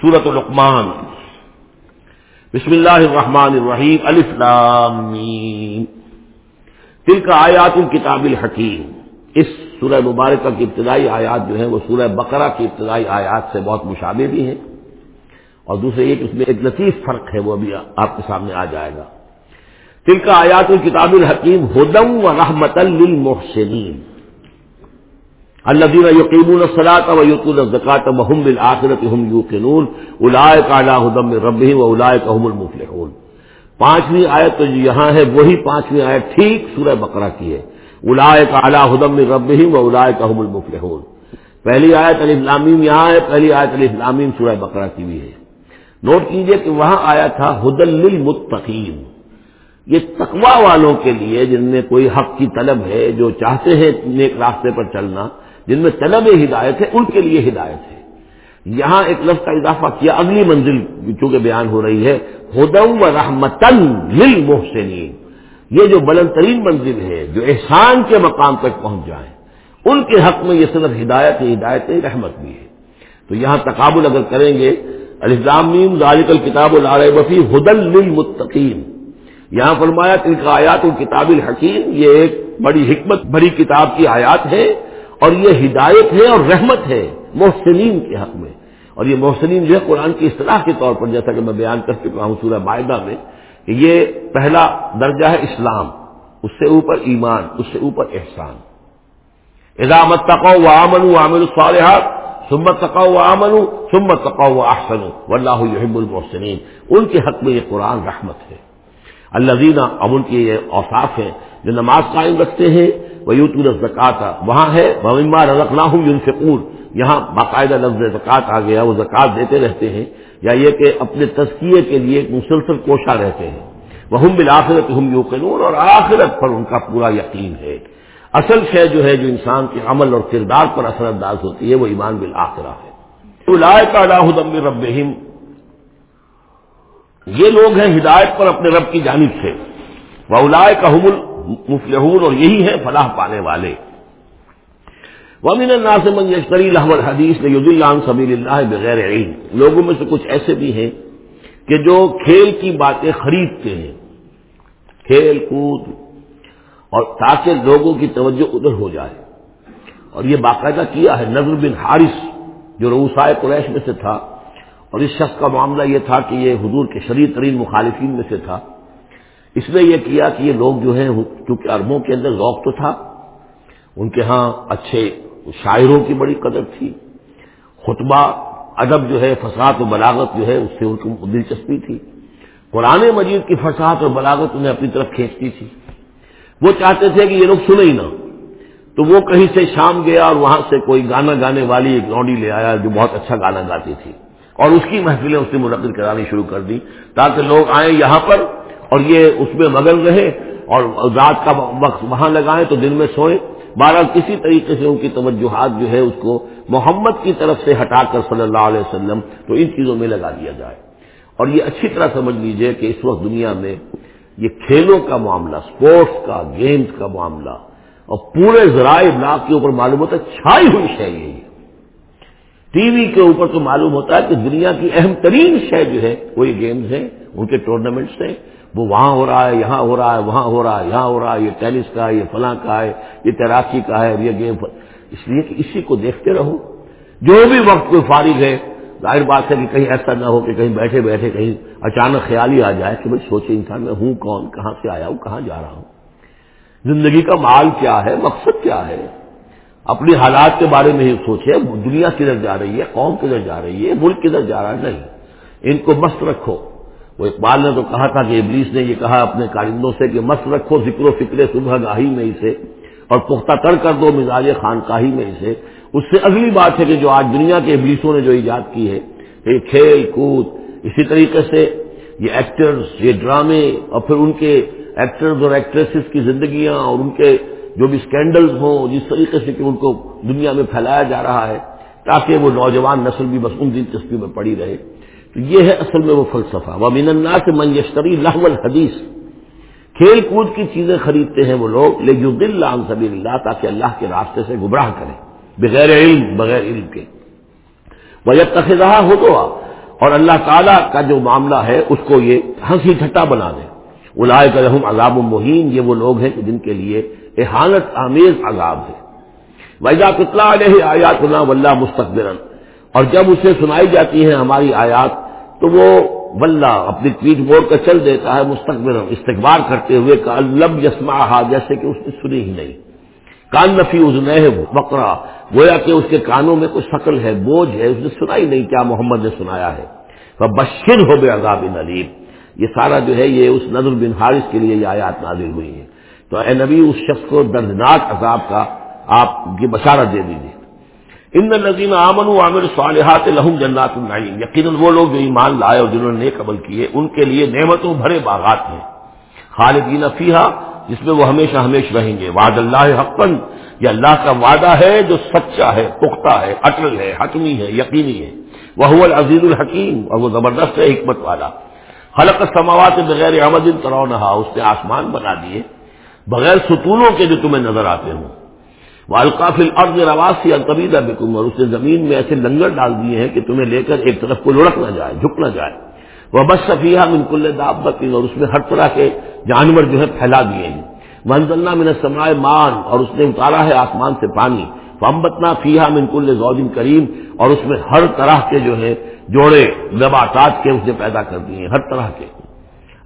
سورت الرحمان بسم اللہ الرحمن الرحیم الفلام تل کا آیات الکتاب الحکیم اس سورہ مبارکہ کی ابتدائی آیات جو ہیں، وہ سورہ بقرہ کی ابتدائی آیات سے بہت مشابہ بھی ہیں۔ اور دوسرے یہ کہ اس میں ایک لطیف فرق ہے، وہ ابھی آپ کے سامنے آ جائے گا۔ تل کا آیات الکتاب الحکیم ہدم و رحمت للمحسنین۔ الدین یقین الصلاۃ و یقین الزکات محم الآخرت ہم یوقنون الائے کالا ہدم رب و الائے کام المفلحون. پانچویں آیت تو جو یہاں ہے، وہی پانچویں آیت ٹھیک سورہ بقرہ کی ہے. الائے کالا ہدم رب و الائے کام المفلحون. پہلی آیت علی اسلامیم یہاں ہے، پہلی آیت علی اسلامیم سورہ بقرہ کی بھی ہے. نوٹ کیجیے کہ وہاں آیا تھا ہدل للمتقین. یہ تقوا والوں کے لیے جن میں کوئی حق کی طلب ہے، جو چاہتے ہیں نیک راستے پر چلنا جن میں طلب ہدایت ہے، ان کے لیے ہدایت ہے۔ یہاں ایک لفظ کا اضافہ کیا، اگلی منزل چونکہ بیان ہو رہی ہے ہدم و رحمتن للمحسنین۔ یہ جو بلند ترین منزل ہے، جو احسان کے مقام تک پہنچ جائیں ان کے حق میں یہ صرف ہدایت ہدایت رحمت بھی ہے۔ تو یہاں تقابل اگر کریں گے الزامین ذالک الکتاب العر وفی ہدل للمتقین۔ یہاں فرمایا ان کا آیات الکتاب الحکیم، یہ ایک بڑی حکمت، بڑی کتاب کی آیات ہے اور یہ ہدایت ہے اور رحمت ہے محسنین کے حق میں۔ اور یہ محسنین جو ہے قرآن کی اصطلاح کے طور پر جیسا کہ میں بیان کر چکا ہوں سورہ معاہدہ میں کہ یہ پہلا درجہ ہے اسلام، اس سے اوپر ایمان، اس سے اوپر احسان۔ ادامت تقو و آمن و عامر الصالحات سمت تقو و آمن سمت تقو و احسن و اللہ یحب المحسنین۔ ان کے حق میں یہ قرآن رحمت ہے۔ اللہ دینا اب ان کے یہ اوساف ہیں جو نماز قائم رکھتے ہیں وہ یوت الزکات وہاں ہے مما رزق نہ ہوں یون یہاں باقاعدہ لفظ زکوٰۃ آ گیا، وہ زکوٰۃ دیتے رہتے ہیں، یا یہ کہ اپنے تزکیے کے لیے مسلسل کوشاں رہتے ہیں. وہ بالآخرت ہم یوقنون اور آخرت پر ان کا پورا یقین ہے. اصل شے جو ہے، جو انسان کے عمل اور کردار پر اثر انداز ہوتی ہے، وہ ایمان بالآخرہ ہے. الائے کا رب یہ لوگ ہیں ہدایت پر اپنے رب کی جانب سے. وہ الائے کا حمل مفلحون اور یہی ہے فلاح پانے والے. ومن الناسمن یشتری لحو الحدیث نے ید اللہ سبیل اللہ بغیر علم. لوگوں میں سے کچھ ایسے بھی ہیں کہ جو کھیل کی باتیں خریدتے ہیں. کھیل کود اور تاکہ لوگوں کی توجہ ادھر ہو جائے. اور یہ باقاعدہ کیا ہے نظر بن حارث، جو روسائے قریش میں سے تھا، اور اس شخص کا معاملہ یہ تھا کہ یہ حضور کے شریر ترین مخالفین میں سے تھا. اس نے یہ کیا کہ یہ لوگ جو ہیں کیونکہ اربوں کے اندر ذوق تو تھا، ان کے ہاں اچھے شاعروں کی بڑی قدر تھی، خطبہ، ادب جو ہے، فساد و بلاغت جو ہے، اس سے ان کو دلچسپی تھی۔ قرآن مجید کی فساد اور بلاغت انہیں اپنی طرف کھینچتی تھی۔ وہ چاہتے تھے کہ یہ لوگ سنے ہی نہ۔ تو وہ کہیں سے شام گیا اور وہاں سے کوئی گانا گانے والی ایک لوڈی لے آیا جو بہت اچھا گانا گاتی تھی۔ اور اس کی محفلیں اس نے منعقد کرانی شروع کر دی، تاکہ لوگ آئیں یہاں پر اور یہ اس میں مگن رہے اور رات کا وقت وہاں لگائیں تو دن میں سوئے۔ بارہ کسی طریقے سے ان کی توجہات جو ہے اس کو محمد کی طرف سے ہٹا کر صلی اللہ علیہ وسلم تو ان چیزوں میں لگا دیا جائے۔ اور یہ اچھی طرح سمجھ لیجیے کہ اس وقت دنیا میں یہ کھیلوں کا معاملہ، سپورٹس کا، گیمز کا معاملہ اور پورے ذرائع ابلاغ کے اوپر معلوم ہوتا ہے، چھائی ہوئی شے یہ ٹی وی کے اوپر تو معلوم ہوتا ہے کہ دنیا کی اہم ترین شے جو ہے وہ یہ گیمز ہیں، ان کے ٹورنامنٹس ہیں۔ وہ وہاں ہو رہا ہے، یہاں ہو رہا ہے، وہاں ہو رہا ہے، یہاں ہو رہا ہے، یہ ٹینس کا ہے، یہ فلاں کا ہے، یہ تیراکی کا ہے، یہ گیم اس لیے کہ اسی کو دیکھتے رہو۔ جو بھی وقت کوئی فارغ ہے، ظاہر بات ہے کہ کہیں ایسا نہ ہو کہ کہیں بیٹھے بیٹھے کہیں اچانک خیال ہی آ جائے کہ بھائی سوچے انسان میں ہوں کون، کہاں سے آیا ہوں، کہاں جا رہا ہوں۔ زندگی کا مال کیا ہے، مقصد کیا ہے؟ اپنی حالات کے بارے میں ہی سوچے، دنیا کدھر جا رہی ہے، قوم کدھر جا رہی ہے، ملک کدھر جا رہا ہے، نہیں۔ ان کو مست رکھو۔ وہ اقبال نے تو کہا تھا کہ ابلیس نے یہ کہا اپنے کارندوں سے کہ مست رکھو ذکر و فکر صبح گاہی میں اسے اور پختہ تر کر دو مزاج خانقاہی میں اسے۔ اس سے اگلی بات ہے کہ جو آج دنیا کے ابلیسوں نے جو ایجاد کی ہے، یہ کھیل کود، اسی طریقے سے یہ ایکٹرز یہ ڈرامے اور پھر ان کے ایکٹرز اور ایکٹریسز کی زندگیاں اور ان کے جو بھی اسکینڈلز ہوں، جس طریقے سے کہ ان کو دنیا میں پھیلایا جا رہا ہے، تاکہ وہ نوجوان نسل بھی بس ان دلچسپی میں پڑی رہے۔ یہ ہے اصل میں وہ فلسفہ۔ وہ میننا سے منجشتری لحول حدیث کھیل کود کی چیزیں خریدتے ہیں وہ لوگ۔ لے جو دل لام سبھی اللہ تاکہ اللہ کے راستے سے گمراہ کریں۔ بغیر علم بغیر علم کے۔ وہ جب تخ ہو تو اور اللہ تعالیٰ کا جو معاملہ ہے، اس کو یہ ہنسی ٹھٹا بنا دیں الائے کا رحم عذاب المحین یہ وہ لوگ ہیں جن کے لیے احانت آمیز عذاب ہے۔ ویجا کتلا علیہ آیات اللہ ولہ مستقبر اور جب اسے سنائی جاتی ہیں ہماری آیات تو وہ ولہ اپنی پیٹ موڑ کر چل دیتا ہے مستقبل استقبال کرتے ہوئے کہ الب یسما جیسے کہ اس نے سنی ہی نہیں۔ کان نفی اس ہے بکرا گویا کہ اس کے کانوں میں کوئی شکل ہے، بوجھ ہے، اس نے سنا ہی نہیں کیا، محمد نے سنایا ہے۔ بشر ہو بے عذاب نلیم یہ سارا جو ہے، یہ اس نظر بن حارث کے لیے یہ آیات نازل ہوئی ہے تو اے نبی، اس شخص کو دردناک عذاب کا آپ کی بشارت دے دیجیے ان نظیم امن و عامر صالحات لہم جنات النعیم یقیناً وہ لوگ جو ایمان لائے اور جنہوں نے نیک عمل کیے، ان کے لیے نعمتوں بھرے باغات ہیں۔ خالدین فیحا جس میں وہ ہمیشہ ہمیشہ رہیں گے۔ وعد اللہ حقن یہ اللہ کا وعدہ ہے جو سچا ہے، پختہ ہے، اٹل ہے، حتمی ہے، یقینی ہے۔ وہ العزیز الحکیم، اور وہ زبردست ہے، حکمت والا۔ خلق سماوات بغیر احمد کرو اس نے آسمان بنا دیے۔ بغیر ستونوں کے جو تمہیں نظر آتے ہوں۔ وہ القافل رواسی القبیدہ بکم اور اس نے زمین میں ایسے لنگر ڈال دیے ہیں کہ تمہیں لے کر ایک طرف کو لڑک نہ جائے، جھک نہ جائے۔ وہ بس صفیہ من کل دابت اور اس میں ہر طرح کے جانور جو ہے پھیلا دیے ہیں۔ منزلنا من سمائے مان اور اس نے اتارا ہے آسمان سے پانی۔ فمبتنا فیحا من کل زودین کریم اور اس میں ہر طرح کے جو ہے جوڑے نباتات کے اس نے پیدا کر دیے ہیں، ہر طرح کے۔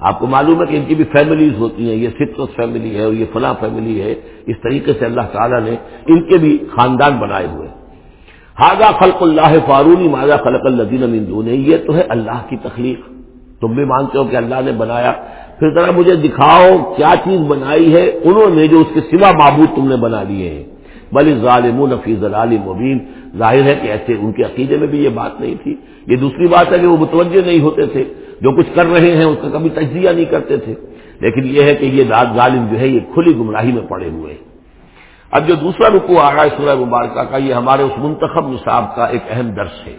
آپ کو معلوم ہے کہ ان کی بھی فیملیز ہوتی ہیں، یہ سٹرس فیملی ہے اور یہ فلاں فیملی ہے۔ اس طریقے سے اللہ تعالیٰ نے ان کے بھی خاندان بنائے ہوئے ہاضا خلق اللہ فارونی ماضا خلق الدین امین یہ تو ہے اللہ کی تخلیق۔ تم بھی مانتے ہو کہ اللہ نے بنایا۔ پھر ذرا مجھے دکھاؤ کیا چیز بنائی ہے۔ انہوں نے جو اس کے سوا معبود تم نے بنا لیے ہیں۔ بلی ظالم نفیز مبین۔ ظاہر ہے کہ ایسے ان کے عقیدے میں بھی یہ بات نہیں تھی۔ یہ دوسری بات ہے کہ وہ متوجہ نہیں ہوتے تھے۔ جو کچھ کر رہے ہیں اس کا کبھی تجزیہ نہیں کرتے تھے۔ لیکن یہ ہے کہ یہ داد ظالم جو ہے یہ کھلی گمراہی میں پڑے ہوئے۔ اب جو دوسرا رکو آ رہا ہے سورہ مبارکہ کا، یہ ہمارے اس منتخب نصاب کا ایک اہم درس ہے۔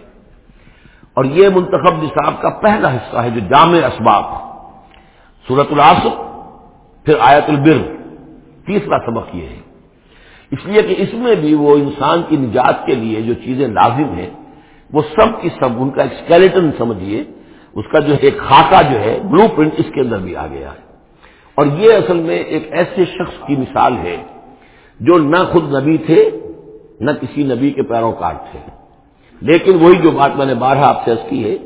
اور یہ منتخب نصاب کا پہلا حصہ ہے جو جامع اسباب سورت العصر، پھر آیت البر، تیسرا سبق یہ ہے۔ اس لیے کہ اس میں بھی وہ انسان کی نجات کے لیے جو چیزیں لازم ہیں، وہ سب کی سب، ان کا ایک اسکیلیٹن سمجھیے، اس کا جو ایک خاکہ جو ہے بلو پرنٹ اس کے اندر بھی آ گیا ہے۔ اور یہ اصل میں ایک ایسے شخص کی مثال ہے، جو نہ خود نبی تھے، نہ کسی نبی کے پیروکار تھے۔ لیکن وہی جو بات میں نے بارہ آپ سے عرض کی ہے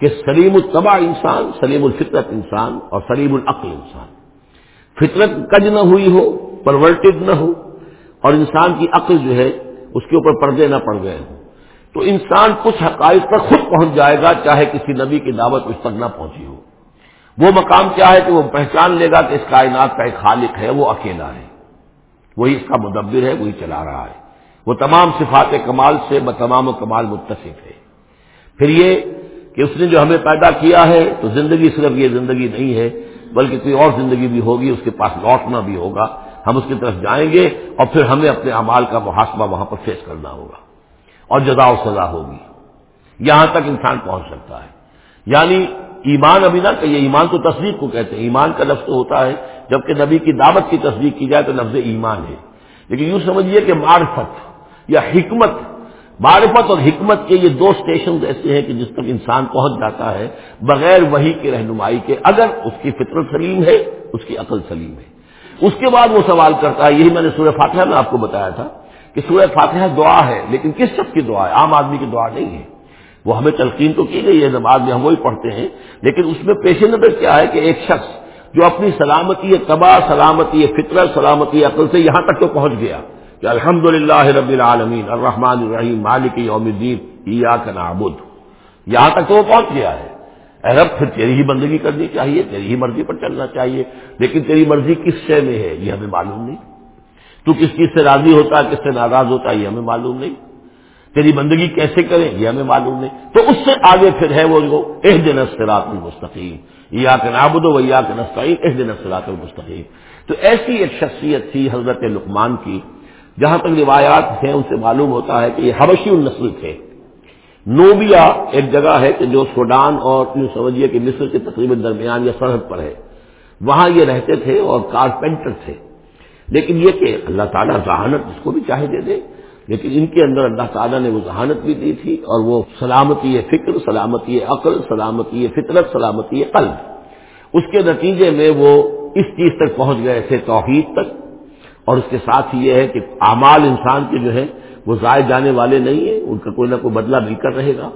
کہ سلیم الطبع انسان، سلیم الفطرت انسان اور سلیم العقل انسان۔ فطرت کج نہ ہوئی ہو، پرورٹڈ نہ ہو اور انسان کی عقل جو ہے، اس کے اوپر پردے نہ پڑ گئے ہوں۔ تو انسان کچھ حقائق پر خود پہنچ جائے گا، چاہے کسی نبی کی دعوت اس تک نہ پہنچی ہو۔ وہ مقام کیا ہے کہ وہ پہچان لے گا کہ اس کائنات کا ایک خالق ہے، وہ اکیلا ہے۔ وہی اس کا مدبر ہے، وہی چلا رہا ہے۔ وہ تمام صفات کمال سے بتمام و کمال متصف ہے۔ پھر یہ کہ اس نے جو ہمیں پیدا کیا ہے، تو زندگی صرف یہ زندگی نہیں ہے، بلکہ کوئی اور زندگی بھی ہوگی، اس کے پاس لوٹنا بھی ہوگا۔ ہم اس کی طرف جائیں گے اور پھر ہمیں اپنے امال کا محاسبہ وہاں پر فیس کرنا ہوگا اور جزا و سزا ہوگی۔ یہاں تک انسان پہنچ سکتا ہے۔ یعنی ایمان ابھی نہ کہ یہ ایمان تو تصدیق کو کہتے ہیں۔ ایمان کا لفظ ہوتا ہے، جبکہ نبی کی دعوت کی تصدیق کی جائے تو لفظ ایمان ہے۔ لیکن یوں سمجھیے کہ معرفت یا حکمت، معرفت اور حکمت کے یہ دو اسٹیشن ایسے ہیں کہ جس تک انسان پہنچ جاتا ہے بغیر وہی کی رہنمائی کے۔ اگر اس کی فطرت سلیم ہے، اس کی عقل سلیم ہے۔ اس کے بعد وہ سوال کرتا ہے، یہی میں نے سورہ فاتحہ میں آپ کو بتایا تھا کہ سورہ فاتحہ دعا ہے، لیکن کس شخص کی دعا ہے؟ عام آدمی کی دعا نہیں ہے۔ وہ ہمیں تلقین تو کی گئی ہے، نماز میں ہم وہی پڑھتے ہیں، لیکن اس میں پیش نظر کیا ہے کہ ایک شخص جو اپنی سلامتی تباہ سلامتی فطرت سلامتی عقل سے یہاں تک تو پہنچ گیا کہ الحمد للہ رب العالمین، الرحمن الرحیم، مالک یوم الدین کا نابود یہاں تک تو وہ پہنچ گیا ہے۔ اے رب، پھر تیری ہی بندگی کرنی چاہیے، تیری ہی مرضی پر چلنا چاہیے، لیکن تیری مرضی کس شے میں ہے یہ ہمیں معلوم نہیں۔ تو کس چیز سے راضی ہوتا ہے کس سے ناراض ہوتا ہے یہ ہمیں معلوم نہیں۔ تیری بندگی کیسے کریں، یہ ہمیں معلوم نہیں۔ تو اس سے آگے پھر ہے وہ جو ایک دن سراط المستقیم۔ یا کہ نابود و یا کہ نسطین ایک دن سراط المستقیم۔ تو ایسی ایک شخصیت تھی حضرت لقمان کی، جہاں تک روایات ہیں، ان سے معلوم ہوتا ہے کہ یہ حبشی النسل تھے۔ نوبیا ایک جگہ ہے کہ جو سوڈان اور یوں سمجھیے کہ مصر کے تقریباً درمیان یا سرحد پر ہے۔ وہاں یہ رہتے تھے اور کارپینٹر تھے۔ لیکن یہ کہ اللہ تعالیٰ ذہانت جس کو بھی چاہے دے دے، لیکن ان کے اندر اللہ تعالیٰ نے وہ ذہانت بھی دی تھی اور وہ سلامتی فکر، سلامتی عقل، سلامتی فطرت، سلامتی قلب۔ اس کے نتیجے میں وہ اس چیز تک پہنچ گئے تھے توحید تک۔ اور اس کے ساتھ یہ ہے کہ اعمال انسان کے جو ہے وہ ضائع جانے والے نہیں ہیں، ان کا کوئی نہ کوئی بدلہ مل کر رہے گا۔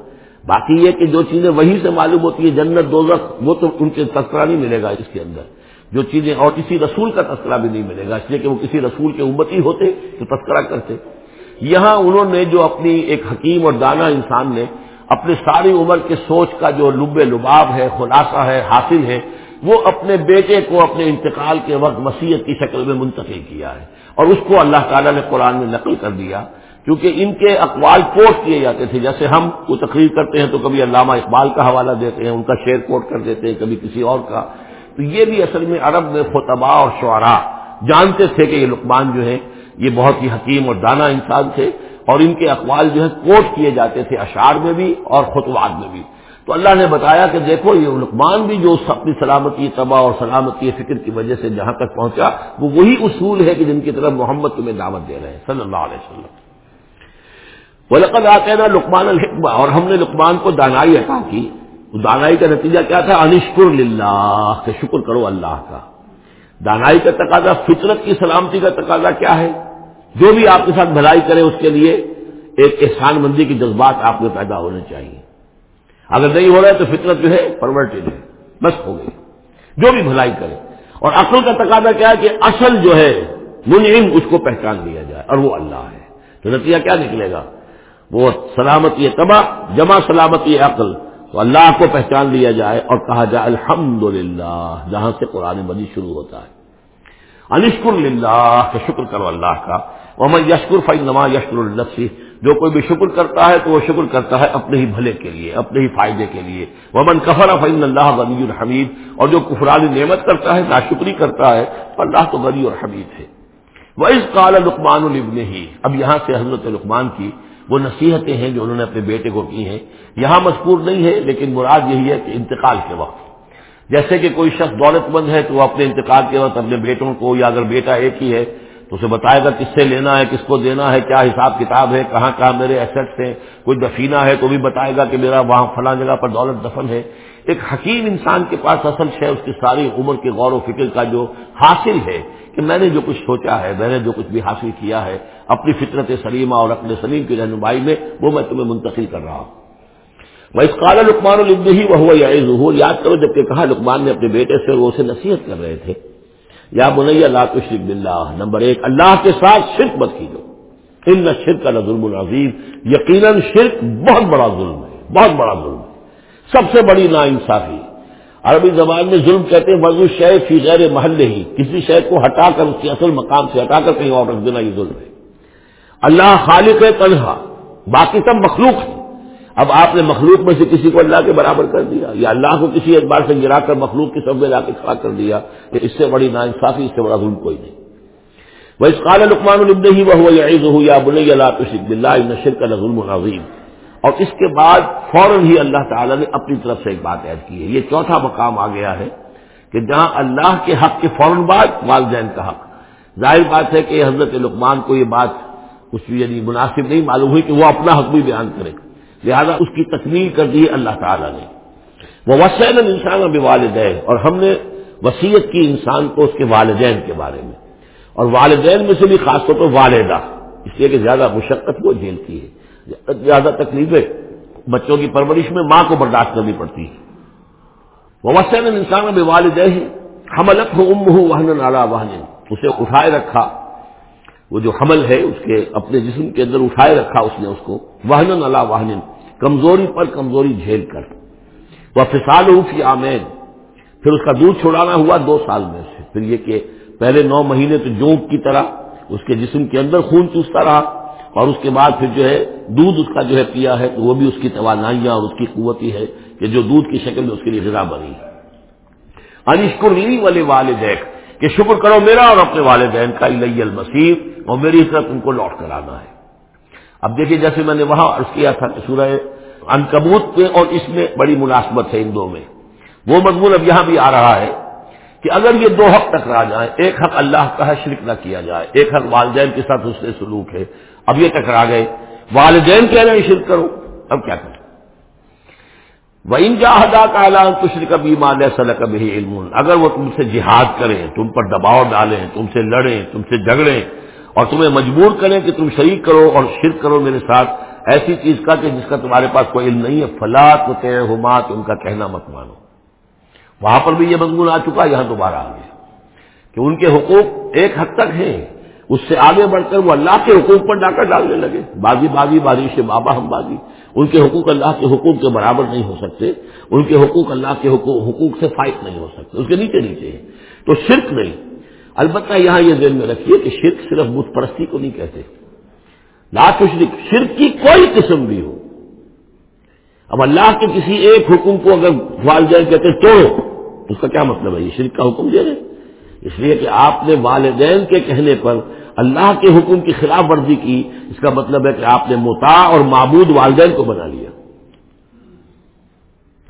باقی یہ کہ جو چیزیں وہیں سے معلوم ہوتی ہے جنت، دوزخ، وہ تو ان کے تذکرہ نہیں ملے گا اس کے اندر۔ جو چیزیں اور کسی رسول کا تذکرہ بھی نہیں ملے گا، اس لیے کہ وہ کسی رسول کے امتی ہوتے تو تذکرہ کرتے۔ یہاں انہوں نے جو اپنی ایک حکیم اور دانا انسان نے اپنی ساری عمر کے سوچ کا جو لب لباب ہے، خلاصہ ہے، حاصل ہے، وہ اپنے بیٹے کو اپنے انتقال کے وقت وسیعت کی شکل میں منتقل کیا ہے۔ اور اس کو اللہ تعالیٰ نے قرآن میں نقل کر دیا۔ کیونکہ ان کے اقوال کوٹ کیے جاتے تھے۔ جیسے ہم کو تقریر کرتے ہیں تو کبھی علامہ اقبال کا حوالہ دیتے ہیں، ان کا شعر کوٹ کر دیتے ہیں، کبھی کسی اور کا۔ تو یہ بھی اصل میں عرب میں خطبہ اور شعراء۔ جانتے تھے کہ یہ لقمان جو ہے یہ بہت ہی حکیم اور دانا انسان تھے اور ان کے اقوال جو ہے کوٹ کیے جاتے تھے اشعار میں بھی اور خطبات میں بھی۔ تو اللہ نے بتایا کہ دیکھو، یہ لقمان بھی جو اپنی سلامتی، تباہ اور سلامتی فکر کی وجہ سے جہاں تک پہنچا، وہ وہی اصول ہے کہ جن کی طرف محمد تمہیں دعوت دے رہے ہیں، صلی اللہ علیہ وسلم۔ ولقد آتے نا لکمان الحکمہ اور ہم نے لکمان کو دانائی عطا کی۔ دانائی کا نتیجہ کیا تھا؟ انشکر للہ کہ شکر کرو اللہ کا۔ دانائی کا تقاضا فطرت کی سلامتی کا تقاضا کیا ہے؟ جو بھی آپ کے ساتھ بھلائی کرے اس کے لیے ایک احسان مندی کی جذبات آپ میں پیدا ہونے چاہیے۔ اگر نہیں ہو رہا ہے تو فطرت جو ہے پرورٹڈ ہے، بس ہو گئی۔ جو بھی بھلائی کرے۔ اور عقل کا تقاضا کیا ہے کہ اصل جو ہے منعم اس کو پہچان لیا جائے اور وہ اللہ ہے۔ تو نتیجہ کیا نکلے گا؟ وہ سلامتی تباہ، جمع سلامتی عقل، تو اللہ کو پہچان لیا جائے اور کہا جائے الحمد جہاں سے قرآن مجید شروع ہوتا ہے۔ انشکر للہ شکر کرو اللہ کا۔ محمد یشکر فائن نما یشکر النفسی جو کوئی بھی شکر کرتا ہے تو وہ شکر کرتا ہے اپنے ہی بھلے کے لیے، اپنے ہی فائدے کے لیے۔ ومن کفر فعین اللہ غنی الحمید، اور جو کفران نعمت کرتا ہے، ناشکری کرتا ہے، تو اللہ تو غنی اور حمید ہے۔ وہ اس کال لکمان البن ہی اب یہاں سے حضرت لکمان کی وہ نصیحتیں ہیں جو انہوں نے اپنے بیٹے کو کی ہیں۔ یہاں مذکور نہیں ہے، لیکن مراد یہی ہے کہ انتقال کے وقت۔ جیسے کہ کوئی شخص دولت مند ہے تو وہ اپنے انتقال کے وقت اپنے بیٹوں کو یا اگر بیٹا ایک ہی ہے تو اسے بتائے گا کس سے لینا ہے، کس کو دینا ہے، کیا حساب کتاب ہے، کہاں کہاں میرے ایسٹس ہیں، کوئی دفینہ ہے تو بھی بتائے گا کہ میرا وہاں فلاں جگہ پر دولت دفن ہے۔ ایک حکیم انسان کے پاس اصل ہے اس کی ساری عمر کے غور و فکر کا جو حاصل ہے کہ میں نے جو کچھ سوچا ہے، میں نے جو کچھ بھی حاصل کیا ہے، اپنی فطرت سلیمہ اور اپنے سلیم کی رہنمائی میں وہ میں تمہیں منتقل کر رہا ہوں۔ وہ اس کالا لکمان ہی وہ ہوا یا یاد کرو جبکہ کہا لکمان نے اپنے بیٹے سے، وہ اسے نصیحت کر رہے تھے، یا بنیا اللہ شرک بلّہ نمبر ایک، اللہ کے ساتھ شرک مت کیجو۔ ان شرک کا ظلم العظیم یقیناً شرک بہت بڑا ظلم ہے، بہت بڑا ظلم ہے۔ سب سے بڑی نا انصافی۔ عربی زبان میں ظلم کہتے ہیں، وضو شے فی غیر محلے ہی۔ کسی شے کو ہٹا کر اس کے اصل مقام سے ہٹا کر کہیں اور رکھ دینا یہ ظلم ہے۔ اللہ خالق تنہا، باقی سب مخلوق ہے اب آپ نے مخلوق میں سے کسی کو اللہ کے برابر کر دیا، یا اللہ کو کسی اعتبار سے گرا کر مخلوق کی سب میں لا کے کھڑا کر دیا کہ اس سے بڑی نا انصافی، اس سے بڑا ظلم کوئی نہیں۔ وہ اس قال لکمان البن ہی وہ ہوا یا بنی اللہ تشک بلّہ نشر کا ظلم العظیم اور اس کے بعد فوراً ہی اللہ تعالیٰ نے اپنی طرف سے ایک بات ایڈ کی ہے۔ یہ چوتھا مقام آ گیا ہے کہ جہاں اللہ کے حق کے فوراً بعد والدین کا حق۔ ظاہر بات ہے کہ حضرت لقمان کو یہ بات کچھ یعنی مناسب نہیں معلوم ہوئی کہ وہ اپنا حق بھی بیان کرے۔ لہذا اس کی تکمیل کر دی ہے اللہ تعالیٰ نے۔ وہ وسین انسان اب والدین اور ہم نے وسیعت کی انسان کو اس کے والدین کے بارے میں۔ اور والدین میں سے بھی خاص طور پر والدہ۔ اس لیے کہ زیادہ مشقت وہ جھیلتی ہے۔ زیادہ تکلیفیں بچوں کی پرورش میں ماں کو برداشت کرنی پڑتی ہے وہ وسین انسان میں والدین حملت ہو ام ہو وہن نالا وہن اسے اٹھائے رکھا۔ وہ جو حمل ہے، اس کے اپنے جسم کے اندر اٹھائے رکھا اس نے اس کو۔ وہن اللہ واہن کمزوری پر کمزوری جھیل کر۔ وہ فسال ہو فی آمین۔ پھر اس کا دودھ چھوڑانا ہوا دو سال میں سے۔ پھر یہ کہ پہلے نو مہینے تو جونک کی طرح اس کے جسم کے اندر خون چوستا رہا۔ اور اس کے بعد پھر جو ہے دودھ اس کا جو ہے پیا ہے تو وہ بھی اس کی توانائیاں اور اس کی قوتی ہے کہ جو دودھ کی شکل میں اس کے لیے غذا بنی۔ انشکر لی والے والدیک کہ شکر کرو میرا اور اپنے والدین کا الہی المسیر اور میری طرف ان کو لوٹ کر آنا ہے۔ اب دیکھیے جیسے میں نے وہاں عرض کیا تھا کہ سورہ انکبوت میں اور اس میں بڑی مناسبت ہے ان دو میں۔ وہ مضمون اب یہاں بھی آ رہا ہے کہ اگر یہ دو حق ٹکرا جائیں، ایک حق اللہ کا ہے، شرک نہ کیا جائے۔ ایک حق والدین کے ساتھ اس سے سلوک ہے۔ اب یہ ٹکرا گئے۔ والدین کہہ رہے ہیں، شرک کرو۔ اب کیا کریں؟ وہ ان جاہدا کا اعلان کشر کبھی مال صلاح کبھی علم۔ اگر وہ تم سے جہاد کریں تم پر دباؤ ڈالیں تم سے لڑیں تم سے جھگڑیں اور تمہیں مجبور کریں کہ تم شریک کرو اور شرک کرو میرے ساتھ، ایسی چیز کا کہ جس کا تمہارے پاس کوئی علم نہیں ہے، فلا تو طے تو ان کا کہنا مت مانو۔ وہاں پر بھی یہ مضمون آ چکا، یہاں دوبارہ آ گیا۔ کہ ان کے حقوق ایک حد تک ہیں۔ اس سے آگے بڑھ کر وہ اللہ کے حقوق پر ڈاکہ ڈالنے لگے۔ بازی بازی بازی سے بابا ہم بازی۔ ان کے حقوق اللہ کے حقوق کے برابر نہیں ہو سکتے۔ ان کے حقوق اللہ کے حقوق سے فائٹ نہیں ہو سکتے۔ اس کے نیچے نیچے ہیں۔ تو شرک نہیں۔ البتہ یہاں یہ ذہن میں رکھیے کہ شرک صرف بت پرستی کو نہیں کہتے۔ لا تشرک، شرک کی کوئی قسم بھی ہو۔ اب اللہ کے کسی ایک حکم کو اگر والدین کہتے توڑو۔ اس کا کیا مطلب ہے؟ یہ شرک کا حکم دے رہے اس لیے کہ آپ نے والدین کے کہنے پر اللہ کے حکم کی خلاف ورزی کی، اس کا مطلب ہے کہ آپ نے متا اور معبود والدین کو بنا لیا۔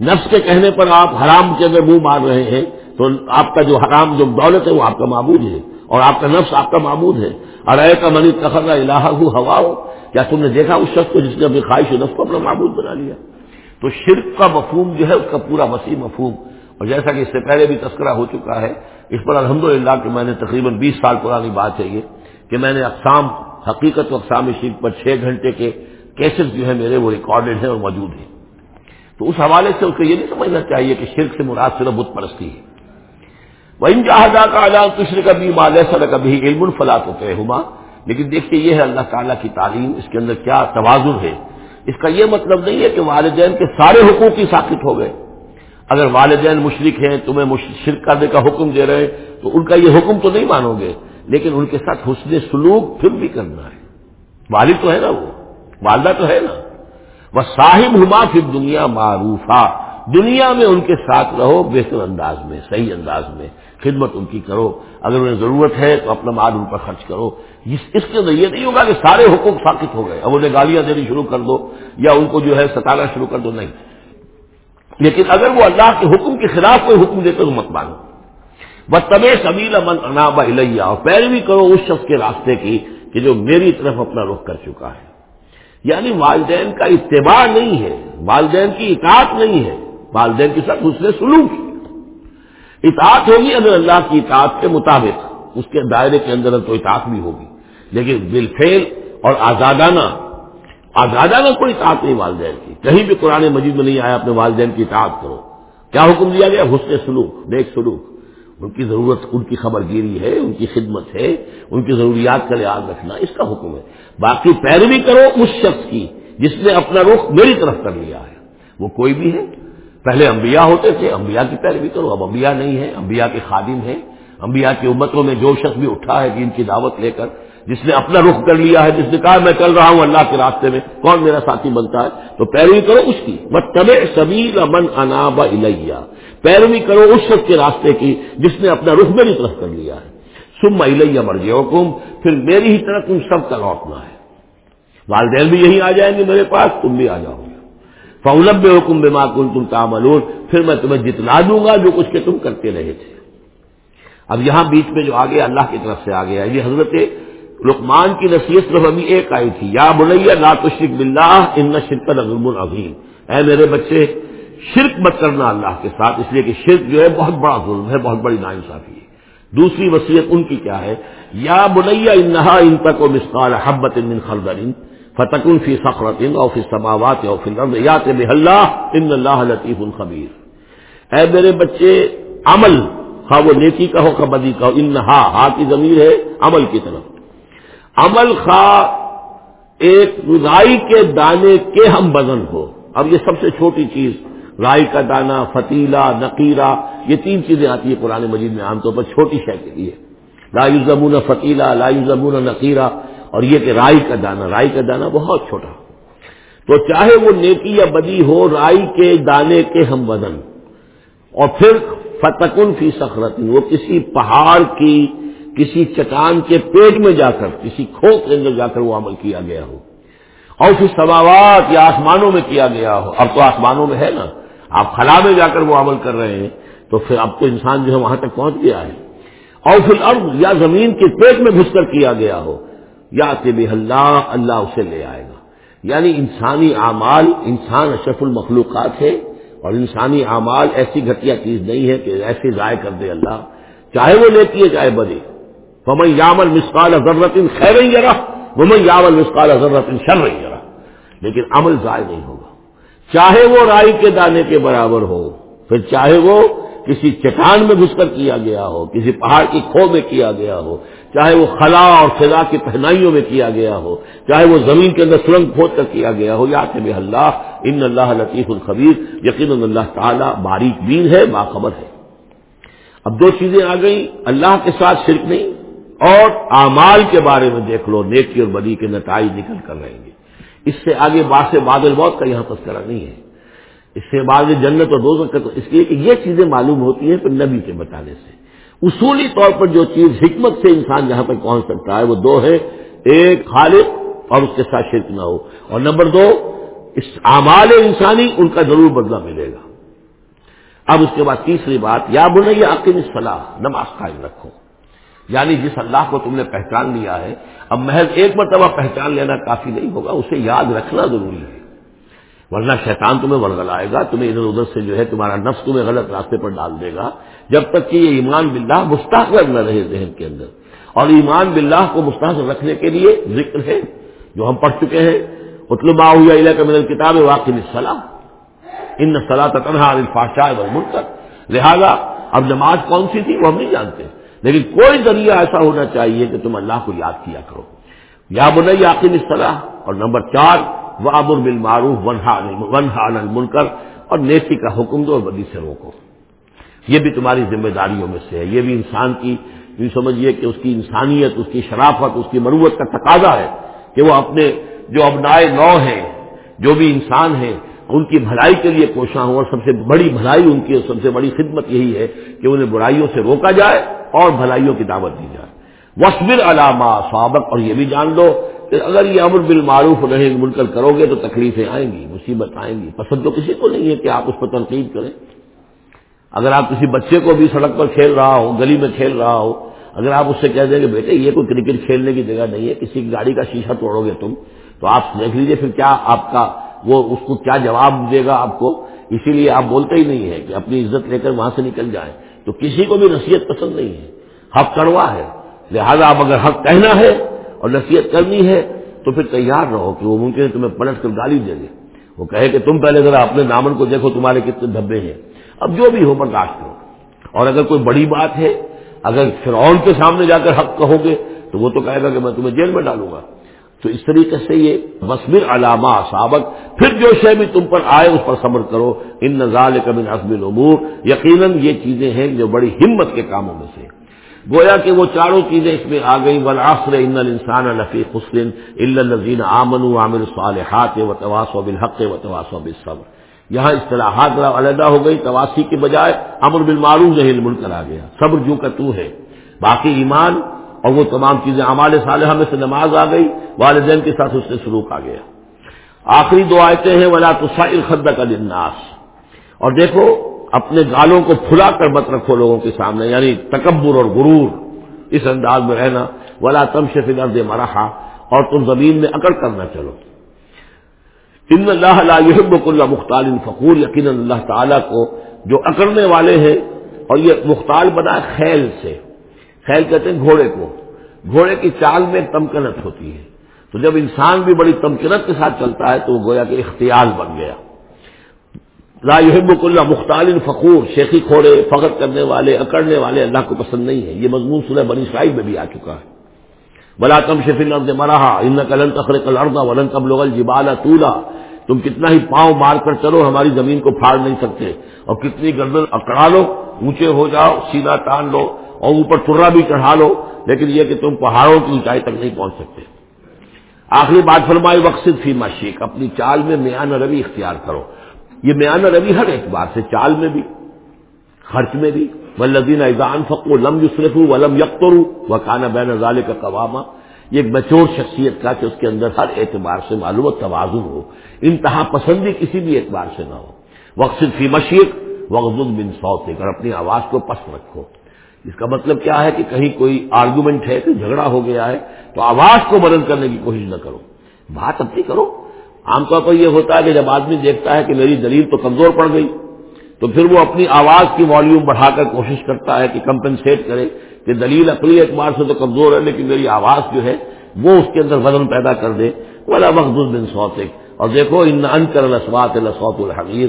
نفس کے کہنے پر آپ حرام کے اندر منہ مار رہے ہیں، تو آپ کا جو حرام جو دولت ہے وہ آپ کا معبود ہے، اور آپ کا نفس آپ کا معبود ہے۔ اور اے کا منی تخرا الہ ہوا ہو کیا تم نے دیکھا اس شخص کو جس نے اپنی خواہش نفس کو اپنا معبود بنا لیا؟ تو شرک کا مفہوم جو ہے، اس کا پورا وسیع مفہوم۔ اور جیسا کہ اس سے پہلے بھی تذکرہ ہو چکا ہے، اس پر الحمدللہ کہ میں نے تقریباً بیس سال پرانی بات ہے یہ، کہ میں نے اقسام، حقیقت و اقسام شرک پر چھ گھنٹے کے کیسز جو ہے میرے وہ ریکارڈڈ ہیں اور موجود ہیں۔ تو اس حوالے سے اس کو یہ نہیں سمجھنا چاہیے کہ شرک سے مراد صرف بت پرستی ہے۔ وہ ان جہازہ کا اعلان کشر کبھی مال سر کبھی علم الفلاط ہوتے ہما لیکن دیکھیے یہ ہے اللہ تعالیٰ کی تعلیم، اس کے اندر کیا توازن ہے۔ اس کا یہ مطلب نہیں ہے کہ والدین کے سارے حقوق ہی ساخت ہو گئے۔ اگر والدین مشرق ہیں، تمہیں شرک کرنے کا حکم دے رہے ہیں، تو ان کا یہ حکم تو نہیں مانو گے۔ لیکن ان کے ساتھ حسن سلوک پھر بھی کرنا ہے۔ والد تو ہے نا وہ۔ والدہ تو ہے نا۔ وہ صاحب ہما پھر دنیا معروف دنیا میں ان کے ساتھ رہو، بہتر انداز میں، صحیح انداز میں۔ خدمت ان کی کرو۔ اگر انہیں ضرورت ہے تو اپنا مال ان پر خرچ کرو۔ اس کے اندر یہ نہیں ہوگا کہ سارے حقوق ثابت ہو گئے، اب انہیں گالیاں دینی شروع کر دو، یا ان کو جو ہے ستانا شروع کر دو، نہیں۔ لیکن اگر وہ اللہ کے حکم کے خلاف کوئی حکم دیتے تو مت مانو۔ بس طب سبیل امن انابا الیا اور پیروی کرو اس شخص کے راستے کی کہ جو میری طرف اپنا رخ کر چکا ہے۔ یعنی والدین کا اتباع نہیں ہے، والدین کی اطاعت نہیں ہے، والدین کے ساتھ اس نے سلوک۔ اطاعت ہوگی اگر اللہ کی اطاعت کے مطابق، اس کے دائرے کے اندر تو اطاعت بھی ہوگی۔ لیکن بالفیل اور آزادانہ آزادانہ کوئی اطاعت نہیں والدین کی۔ کہیں بھی قرآن مجید میں نہیں آیا، اپنے والدین کی اطاعت کرو۔ کیا حکم دیا گیا؟ حسن سلوک، نیک سلوک۔ ان کی ضرورت، ان کی خبر گیری ہے، ان کی خدمت ہے، ان کی ضروریات کا لحاظ رکھنا اس کا حکم ہے۔ باقی پیروی کرو اس شخص کی جس نے اپنا رخ میری طرف کر لیا ہے۔ وہ کوئی بھی ہے۔ پہلے انبیاء ہوتے تھے، انبیاء کی پیروی کرو۔ اب انبیاء نہیں ہے انبیاء کے خادم ہیں۔ انبیاء کی امتوں میں جو شخص بھی اٹھا ہے جن کی دعوت لے کر جس نے اپنا رخ کر لیا ہے، جس نے کہا میں چل رہا ہوں اللہ کے راستے میں، کون میرا ساتھی بنتا ہے؟ تو پیروی کرو اس کی۔ بس طب سبیل امن اناب الیا پیروی کرو اس شخص کے راستے کی جس نے اپنا رخ میری طرف کر لیا ہے۔ سم الیا مرجے حکم پھر میری ہی طرف تم سب کا لوٹنا ہے۔ والدین بھی یہی آ جائیں گے میرے پاس، تم بھی آ جاؤ گے۔ فولب حکم بے معقول تم کام پھر میں تمہیں جتنا دوں گا، جو کچھ کہ تم کرتے رہے تھے۔ اب یہاں بیچ میں جو آگے اللہ کی طرف سے آ گیا یہ حضرت لقمان کی نصیحت صرف ابھی ایک آئی تھی، یا بلیا لا تشرک باللہ، ان شرکت ظلم العظیم اے میرے بچے، شرک مت کرنا اللہ کے ساتھ، اس لیے کہ شرک جو ہے بہت بڑا ظلم ہے، بہت بڑی ناانصافی ہے۔ دوسری وصیت ان کی کیا ہے؟ یا بلیا انہا ان تک و مسقال حبت من خلدن فتکن فی فخرت او فی سماوات او فی الارض، یا اللہ، ان اللہ لطیف الخبیر اے میرے بچے، عمل، خواہ وہ نیکی کا ہو بدی کا ہو انہا ہا کی ضمیر ہے عمل کی طرف۔ عمل خواہ ایک رائی کے دانے کے ہم وزن ہو۔ اب یہ سب سے چھوٹی چیز، رائی کا دانا فتیلا نقیرہ، یہ تین چیزیں آتی ہیں قرآن مجید میں عام طور پر چھوٹی شے کے لیے۔ لائی زمون فتیلا لائی زمون نقیرہ، اور یہ کہ رائی کا دانا رائی کا دانا بہت چھوٹا۔ تو چاہے وہ نیکی یا بدی ہو، رائی کے دانے کے ہم وزن اور پھر فتکن فی سخرت وہ کسی پہاڑ کی کسی چٹان کے پیٹ میں جا کر، کسی کھو کے اندر جا کر وہ عمل کیا گیا ہو۔ اور پھر سماوات یا آسمانوں میں کیا گیا ہو۔ اب تو آسمانوں میں ہے نا۔ آپ خلا میں جا کر وہ عمل کر رہے ہیں، تو پھر اب تو انسان جو ہے وہاں تک پہنچ گیا ہے۔ اور پھر اب یا زمین کے پیٹ میں گھس کر کیا گیا ہو۔ یا طب اللہ اللہ اسے لے آئے گا۔ یعنی انسانی اعمال انسان اشرف المخلوقات ہے، اور انسانی اعمال ایسی گھٹیا چیز نہیں ہے کہ ایسے ضائع کر دے اللہ۔ چاہے وہ لیتی ہے، چاہے بدے۔ فمن یامل مسقال ضرورت خیر ہی ومن یامل مسقال ضرورت شر رہی لیکن عمل ضائع نہیں ہوگا۔ چاہے وہ رائی کے دانے کے برابر ہو، پھر چاہے وہ کسی چٹان میں گھس کر کیا گیا ہو، کسی پہاڑ کی کھو میں کیا گیا ہو، چاہے وہ خلا اور فضا کی پہنائیوں میں کیا گیا ہو، چاہے وہ زمین کے اندر سرنگ کھود کر کیا گیا ہو، یا کہ اللہ، ان اللہ لطیف الخبیر یقین اللہ تعالیٰ باریک بین ہے، باخبر ہے۔ اب دو چیزیں آ گئیں، اللہ کے ساتھ شرک نہیں اور اعمال کے بارے میں دیکھ لو، نیکی اور بدی کے نتائج نکل کر رہیں گے۔ اس سے آگے بات سے بادل موت کا یہاں تذکرہ نہیں ہے۔ اس سے بعد جنت اور دوزخ کا تو اس لیے کہ یہ چیزیں معلوم ہوتی ہیں پھر نبی کے بتانے سے۔ اصولی طور پر جو چیز حکمت سے انسان جہاں تک پہنچ سکتا ہے وہ دو ہے۔ ایک خالق اور اس کے ساتھ شرک نہ ہو۔ اور نمبر دو، اس اعمال انسانی ان کا ضرور بدلہ ملے گا۔ اب اس کے بعد تیسری بات، یا بولے یہ آپ کی صلاح نماز قائم رکھو۔ یعنی جس اللہ کو تم نے پہچان لیا ہے، اب محض ایک مرتبہ پہچان لینا کافی نہیں ہوگا، اسے یاد رکھنا ضروری ہے۔ ورنہ شیطان تمہیں ورگلائے گا، تمہیں ادھر ادھر سے جو ہے تمہارا نفس تمہیں غلط راستے پر ڈال دے گا، جب تک کہ یہ ایمان باللہ مستحق نہ رہے ذہن کے اندر۔ اور ایمان باللہ کو مستحق رکھنے کے لیے ذکر ہے، جو ہم پڑھ چکے ہیں۔ اتلبا ہوا علیہ کا میرا کتاب ہے صلاح ان صلاح تنہا الفاشا منکر لہذا، اب نماز کون سی تھی وہ ہم نہیں جانتے۔ لیکن کوئی ذریعہ ایسا ہونا چاہیے کہ تم اللہ کو یاد کیا کرو۔ یا بنائی عقیم صلاح اور نمبر چار وہ ابر بل معروف ونہان المنکر، اور نیتی کا حکم دو اور بدی سے روکو۔ یہ بھی تمہاری ذمہ داریوں میں سے ہے۔ یہ بھی انسان کی، یوں سمجھیے کہ اس کی انسانیت، اس کی شرافت، اس کی مروت کا تقاضا ہے کہ وہ اپنے جو ابنائے نو ہیں، جو بھی انسان ہیں، ان کی بھلائی کے لیے کوشاں ہوں۔ اور سب سے بڑی بھلائی ان کی اور سب سے بڑی خدمت یہی ہے کہ انہیں برائیوں سے روکا جائے۔ اور بھلائیوں کی دعوت دی جائے۔ وسبر علامہ سابق اور یہ بھی جان لو کہ اگر یہ امر بالمعروف رہے منکر کرو گے تو تکلیفیں آئیں گی، مصیبت آئیں گی۔ پسند تو کسی کو نہیں ہے کہ آپ اس پر تنقید کریں۔ اگر آپ کسی بچے کو بھی سڑک پر کھیل رہا ہو، گلی میں کھیل رہا ہو، اگر آپ اس سے کہہ دیں کہ بیٹے یہ کوئی کرکٹ کھیلنے کی جگہ نہیں ہے، کسی کی گاڑی کا شیشہ توڑو گے تم، تو آپ دیکھ لیجیے پھر کیا آپ کا وہ اس کو کیا جواب دے گا آپ کو۔ اسی لیے آپ بولتے ہی نہیں ہے کہ اپنی عزت لے کر وہاں سے نکل جائیں۔ تو کسی کو بھی نصیحت پسند نہیں ہے۔ حق کڑوا ہے۔ لہذا اب اگر حق کہنا ہے اور نصیحت کرنی ہے تو پھر تیار رہو کہ وہ ممکن ہے تمہیں پلٹ کر گالی دے دے۔ وہ کہے کہ تم پہلے ذرا اپنے دامن کو دیکھو، تمہارے کتنے دھبے ہیں۔ اب جو بھی ہو برداشت کرو۔ اور اگر کوئی بڑی بات ہے، اگر فرعون کے سامنے جا کر حق کہو گے تو وہ تو کہے گا کہ میں تمہیں جیل میں ڈالوں گا۔ تو اس طریقے سے یہ مصبر علامہ سابق پھر جو شے بھی تم پر آئے اس پر صبر کرو ان نظال کبھی حسب العبور یقیناً یہ چیزیں ہیں جو بڑی ہمت کے کاموں میں سے۔ گویا کہ وہ چاروں چیزیں اس میں آ گئی ولاسر ان السان الفی حسن الزین آمن عامر صالحات و تواس و بالحق و تواس و صبر یہاں اصطلاحات علیحدہ ہو گئی تواسی کے بجائے امر بالمعروف ذہن ملک کر آ گیا۔ صبر جو کا تو ہے۔ باقی ایمان اور وہ تمام چیزیں امال صالحہ میں سے نماز آ گئی، والدین کے ساتھ اس سے سلوک آ گیا۔ آخری دو آیتیں ہیں، ولا تو سائل کا اور دیکھو، اپنے گالوں کو پھلا کر مت رکھو لوگوں کے سامنے یعنی تکبر اور غرور۔ اس انداز میں رہنا۔ ولا تم سے فکر دے مرحا۔ اور تم زمین میں اکڑ کرنا چلو۔ ان اللہ یحب اللہ مختال فقور یقین اللہ تعالیٰ کو جو اکڑنے والے ہیں، اور یہ مختال بنا خیل سے۔ خیل کہتے ہیں گھوڑے کو۔ گھوڑے کی چال میں تمکنت ہوتی ہے۔ تو جب انسان بھی بڑی تمکنت کے ساتھ چلتا ہے تو وہ گویا کہ اختیار بن گیا۔ لا يحب اللہ مختال فقور شیخی کھوڑے فخر کرنے والے، اکڑنے والے اللہ کو پسند نہیں ہے یہ مضمون سورہ بنی اسرائیل میں بھی آ چکا ہے۔ بلا تم شفی الارض مرحا ان کلن تخرق الارض ولن تبلغ الجبال طولا۔ تم کتنا ہی پاؤں مار کر چلو، ہماری زمین کو پھاڑ نہیں سکتے۔ اور کتنی گردن اکڑا لو، اونچے ہو جاؤ سینا تان لو۔ اور اوپر ترا بھی چڑھا لو، لیکن یہ کہ تم پہاڑوں کی اونچائی تک نہیں پہنچ سکتے۔ آخری بات فرمائی، وقصد فی مشیق اپنی چال میں میان روی اختیار کرو۔ یہ میان روی ہر اعتبار سے، چال میں بھی، خرچ میں بھی۔ ولدین ایزان فکو لم یوسرف ولم یکتر و کانا بین ازال کا قوامہ یہ ایک بچور شخصیت کا کہ اس کے اندر ہر اعتبار سے معلوم توازن ہو۔ انتہا پسندی کسی بھی اعتبار سے نہ ہو۔ وقصد فی مشیق وغز بن سو اور اپنی آواز کو پس رکھو۔ اس کا مطلب کیا ہے کہ کہیں کوئی آرگومنٹ ہے کہ جھگڑا ہو گیا ہے تو آواز کو بلند کرنے کی کوشش نہ کرو۔ بات اپنی کرو۔ عام طور پر یہ ہوتا ہے کہ جب آدمی دیکھتا ہے کہ میری دلیل تو کمزور پڑ گئی، تو پھر وہ اپنی آواز کی والیوم بڑھا کر کوشش کرتا ہے کہ کمپنسیٹ کرے کہ دلیل عقلی اعتبار سے تو کمزور ہے، لیکن میری آواز جو ہے وہ اس کے اندر وزن پیدا کر دے۔ والا مخدوس بن سوتک اور دیکھو ان ان کر لسوات لسوت الحمیر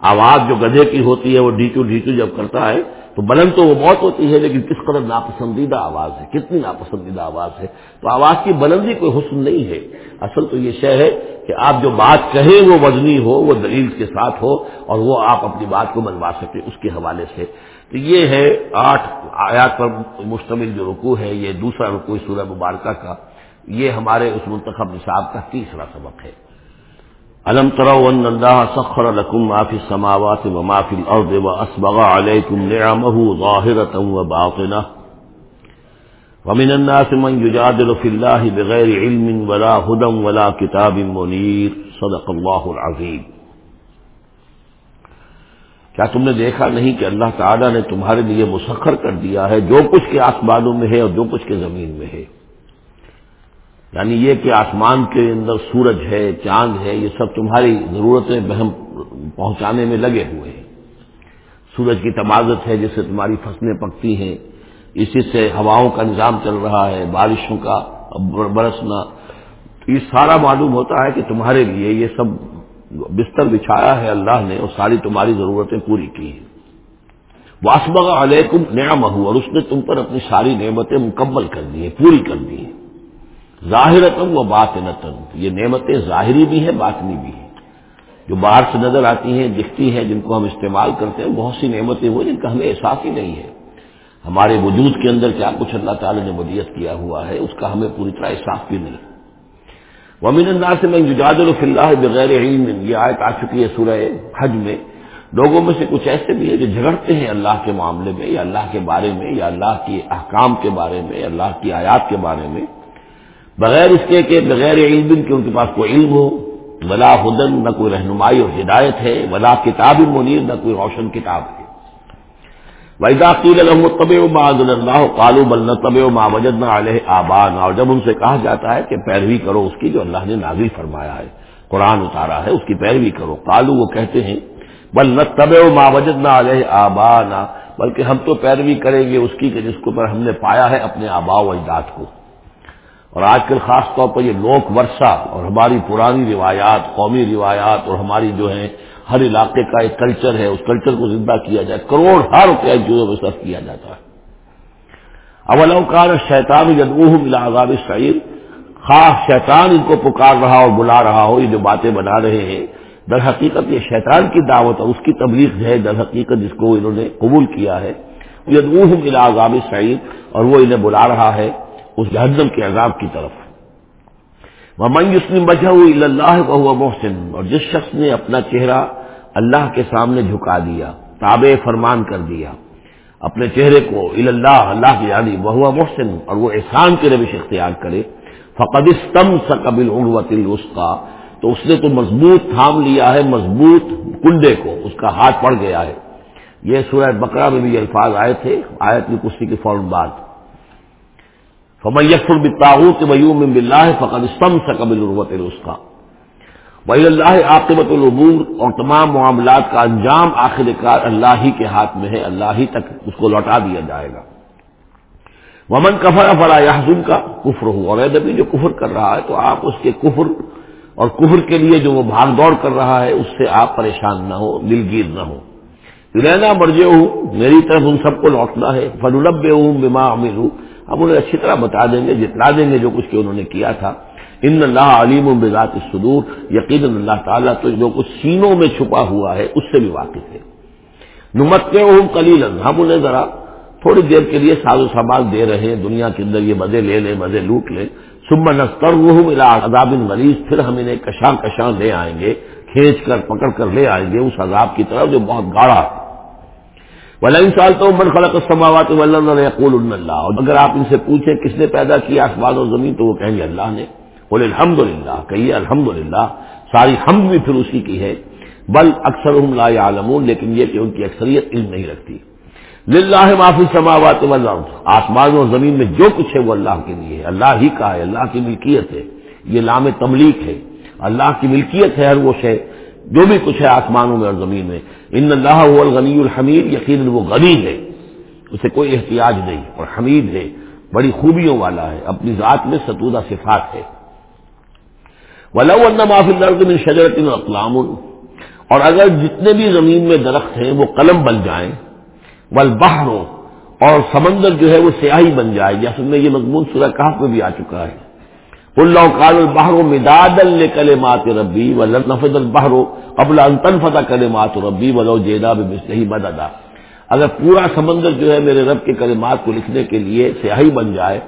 آواز جو گدھے کی ہوتی ہے، وہ ڈیچو ڈیچو جب کرتا ہے تو بلند تو وہ بہت ہوتی ہے، لیکن کس قدر ناپسندیدہ آواز ہے، کتنی ناپسندیدہ آواز ہے۔ تو آواز کی بلندی کوئی حسن نہیں ہے۔ اصل تو یہ شے ہے کہ آپ جو بات کہیں وہ وزنی ہو، وہ دلیل کے ساتھ ہو، اور وہ آپ اپنی بات کو منوا سکیں اس کے حوالے سے۔ تو یہ ہے آٹھ آیات پر مشتمل جو رکو ہے، یہ دوسرا رکو سورہ مبارکہ کا۔ یہ ہمارے اس منتخب نصاب کا تیسرا سبق ہے۔ الم ترو ان اللہ سخر لکم ما فی السماوات و ما فی الارض و اسبغ علیکم نعمه ظاہرتا و باطنہ ومن الناس من يجادل في الله بغير علم ولا هدى ولا كتاب منير صدق الله العظيم کیا تم نے دیکھا نہیں کہ اللہ تعالیٰ نے تمہارے لیے مسخر کر دیا ہے جو کچھ کے آسمانوں میں ہے اور جو کچھ کے زمین میں ہے یعنی یہ کہ آسمان کے اندر سورج ہے، چاند ہے، یہ سب تمہاری ضرورتیں بہم پہنچانے میں لگے ہوئے ہیں۔ سورج کی تمازت ہے جس سے تمہاری فصلیں پکتی ہیں۔ اسی سے ہواؤں کا نظام چل رہا ہے، بارشوں کا برسنا۔ یہ سارا معلوم ہوتا ہے کہ تمہارے لیے یہ سب بستر بچھایا ہے اللہ نے اور ساری تمہاری ضرورتیں پوری کی ہیں۔ واسبغ علیکم نیا مہو اور اس نے تم پر اپنی ساری نعمتیں مکمل کر دی ہیں، پوری کر دی ہیں۔ ظاہرتم و بات یہ نعمتیں ظاہری بھی ہیں، باطنی بھی ہیں۔ جو باہر سے نظر آتی ہیں، دکھتی ہیں، جن کو ہم استعمال کرتے ہیں، بہت سی نعمتیں وہ جن کا ہمیں احساس ہی نہیں ہے۔ ہمارے وجود کے اندر کیا کچھ اللہ تعالی نے ودیت کیا ہوا ہے، اس کا ہمیں پوری طرح احساس بھی نہیں۔ ومین اللہ سے میں ججاد الفلّہ بغیر علم۔ یہ آیت آ چکی ہے سورہ حج میں۔ لوگوں میں سے کچھ ایسے بھی ہیں جو جھگڑتے ہیں اللہ کے معاملے میں، یا اللہ کے بارے میں، یا اللہ کے احکام کے بارے میں اللہ کی آیات کے بارے میں۔ بغیر اس کے کہ بغیر علم کے ان کے پاس کوئی علم ہو، ولا ہدن، نہ کوئی رہنمائی اور ہدایت ہے، ولا کتاب منیر، نہ کوئی روشن کتاب ہے۔ ویدا قیل طب اللہ کالو بل طب ما وجد علیہ آبان اور جب ان سے کہا جاتا ہے کہ پیروی کرو اس کی جو اللہ نے نازی فرمایا ہے، قرآن اتارا ہے، اس کی پیروی کرو۔ کالو وہ کہتے ہیں، بل نہ طب ما وجد علیہ آبانا بلکہ ہم تو پیروی کریں گے اس کی کہ جس کو پر ہم نے پایا ہے اپنے آبا و اجداد کو۔ اور آج کل خاص طور پر یہ لوک ورثہ اور ہماری پرانی روایات، قومی روایات اور ہماری جو ہے ہر علاقے کا ایک کلچر ہے، اس کلچر کو زندہ کیا جائے، کروڑ ہر روپیہ چیزوں میں صرف کیا جاتا ہے۔ اولوکار شیطان جدوہ ملا عذاب سعید خاص شیطان ان کو پکار رہا اور بلا رہا ہو، یہ جو باتیں بنا رہے ہیں، در حقیقت یہ شیطان کی دعوت اور اس کی تبلیغ ہے، در حقیقت جس کو انہوں نے قبول کیا ہے۔ جدوہ ملا عذاب سعید اور وہ انہیں بلا رہا ہے۔ اس جہنم کے عذاب کی طرف۔ وہ من بجا اللہ وہ محسن۔ اور جس شخص نے اپنا چہرہ اللہ کے سامنے جھکا دیا، تابع فرمان کر دیا، اپنے چہرے کو اللہ اللہ کی یعنی وہ محسن، اور وہ احسان کے روش اختیار کرے فقدستم سقبل عروت اس کا تو اس نے تو مضبوط تھام لیا ہے، مضبوط کنڈے کو، اس کا ہاتھ پڑ گیا ہے۔ یہ سورہ بکرا میں بھی الفاظ آئے تھے، آیت کی کشتی کے فوراً بعد فمیف البتاحت ویوم بلّہ فقد استم سقبل عروت وہی اللہ عاقبت العبور اور تمام معاملات کا انجام آخر کار اللہ ہی کے ہاتھ میں ہے، اللہ ہی تک اس کو لوٹا دیا جائے گا۔ ومن کفر فلا یحزن کا کفر ہو۔ اور ادبی جو کفر کر رہا ہے تو آپ اس کے کفر اور کفر کے لیے جو وہ بھاگ دوڑ کر رہا ہے، اس سے آپ پریشان نہ ہو، دلگیر نہ ہو۔ رہنا مرجے ہوں میری طرف ان سب کو لوٹنا ہے۔ فلب ہوں بیما ہوں ہم انہیں اچھی طرح بتا دیں گے جتلا دیں گے جو کچھ کہ انہوں نے کیا تھا۔ ان اللہ علیم بذات الصدور یقین اللہ تعالیٰ تو جو کچھ سینوں میں چھپا ہوا ہے، اس سے بھی واقف ہے۔ نمت کے کلیل ہم انہیں ذرا تھوڑی دیر کے لیے ساز و سامان دے رہے ہیں، دنیا کے اندر یہ مزے لے لیں، مزے لوٹ لیں۔ سب نستر وہ عذاب مریض، پھر ہم انہیں کشاں کشاں لے آئیں گے، کھینچ کر، پکڑ کر لے آئیں گے، اس عذاب کی طرف جو بہت گاڑا ہے۔ ان سال تو من خلق السماوات والارض یقول اللہ اور اگر آپ ان سے پوچھیں کس نے پیدا کیا آسمان اور زمین، تو وہ کہیں گے اللہ نے۔ بولے الحمد للہ کہیے الحمد للہ ساری ہم بھی پھر اسی کی ہے۔ بل اکثر لا عالمون لیکن یہ کہ ان کی اکثریت علم نہیں رکھتی۔ لاہ معافی سماوات والارض آسمان اور زمین میں جو کچھ ہے وہ اللہ کے لیے ہے۔ اللہ ہی کا ہے، اللہ کی ملکیت ہے۔ یہ لام تملیک ہے۔ اللہ کی ملکیت ہے ہر وہ شے، جو بھی کچھ ہے آسمانوں میں اور زمین میں۔ ان اللہ الغنی الحمید یقین وہ غنی ہے۔ اسے کوئی احتیاج نہیں اور حمید ہے، بڑی خوبیوں والا ہے، اپنی ذات میں ستودہ صفات ہے۔ ولو ان معافی درد میں شجرت اقلام اور اگر جتنے بھی زمین میں درخت ہیں وہ قلم بن جائیں ول اور سمندر جو ہے وہ سیاہی بن جائے، جیسے میں یہ مضمون سورہ کہاف میں بھی آ چکا ہے۔ اللہ کال البہر مداد کل مات ربی و نفد البہر قبل انتن فتح کل مات ربی ولو جیدا بسلحی مددا۔ اگر پورا سمندر جو ہے میرے رب کے کلمات کو لکھنے کے لیے سیاہی بن جائے،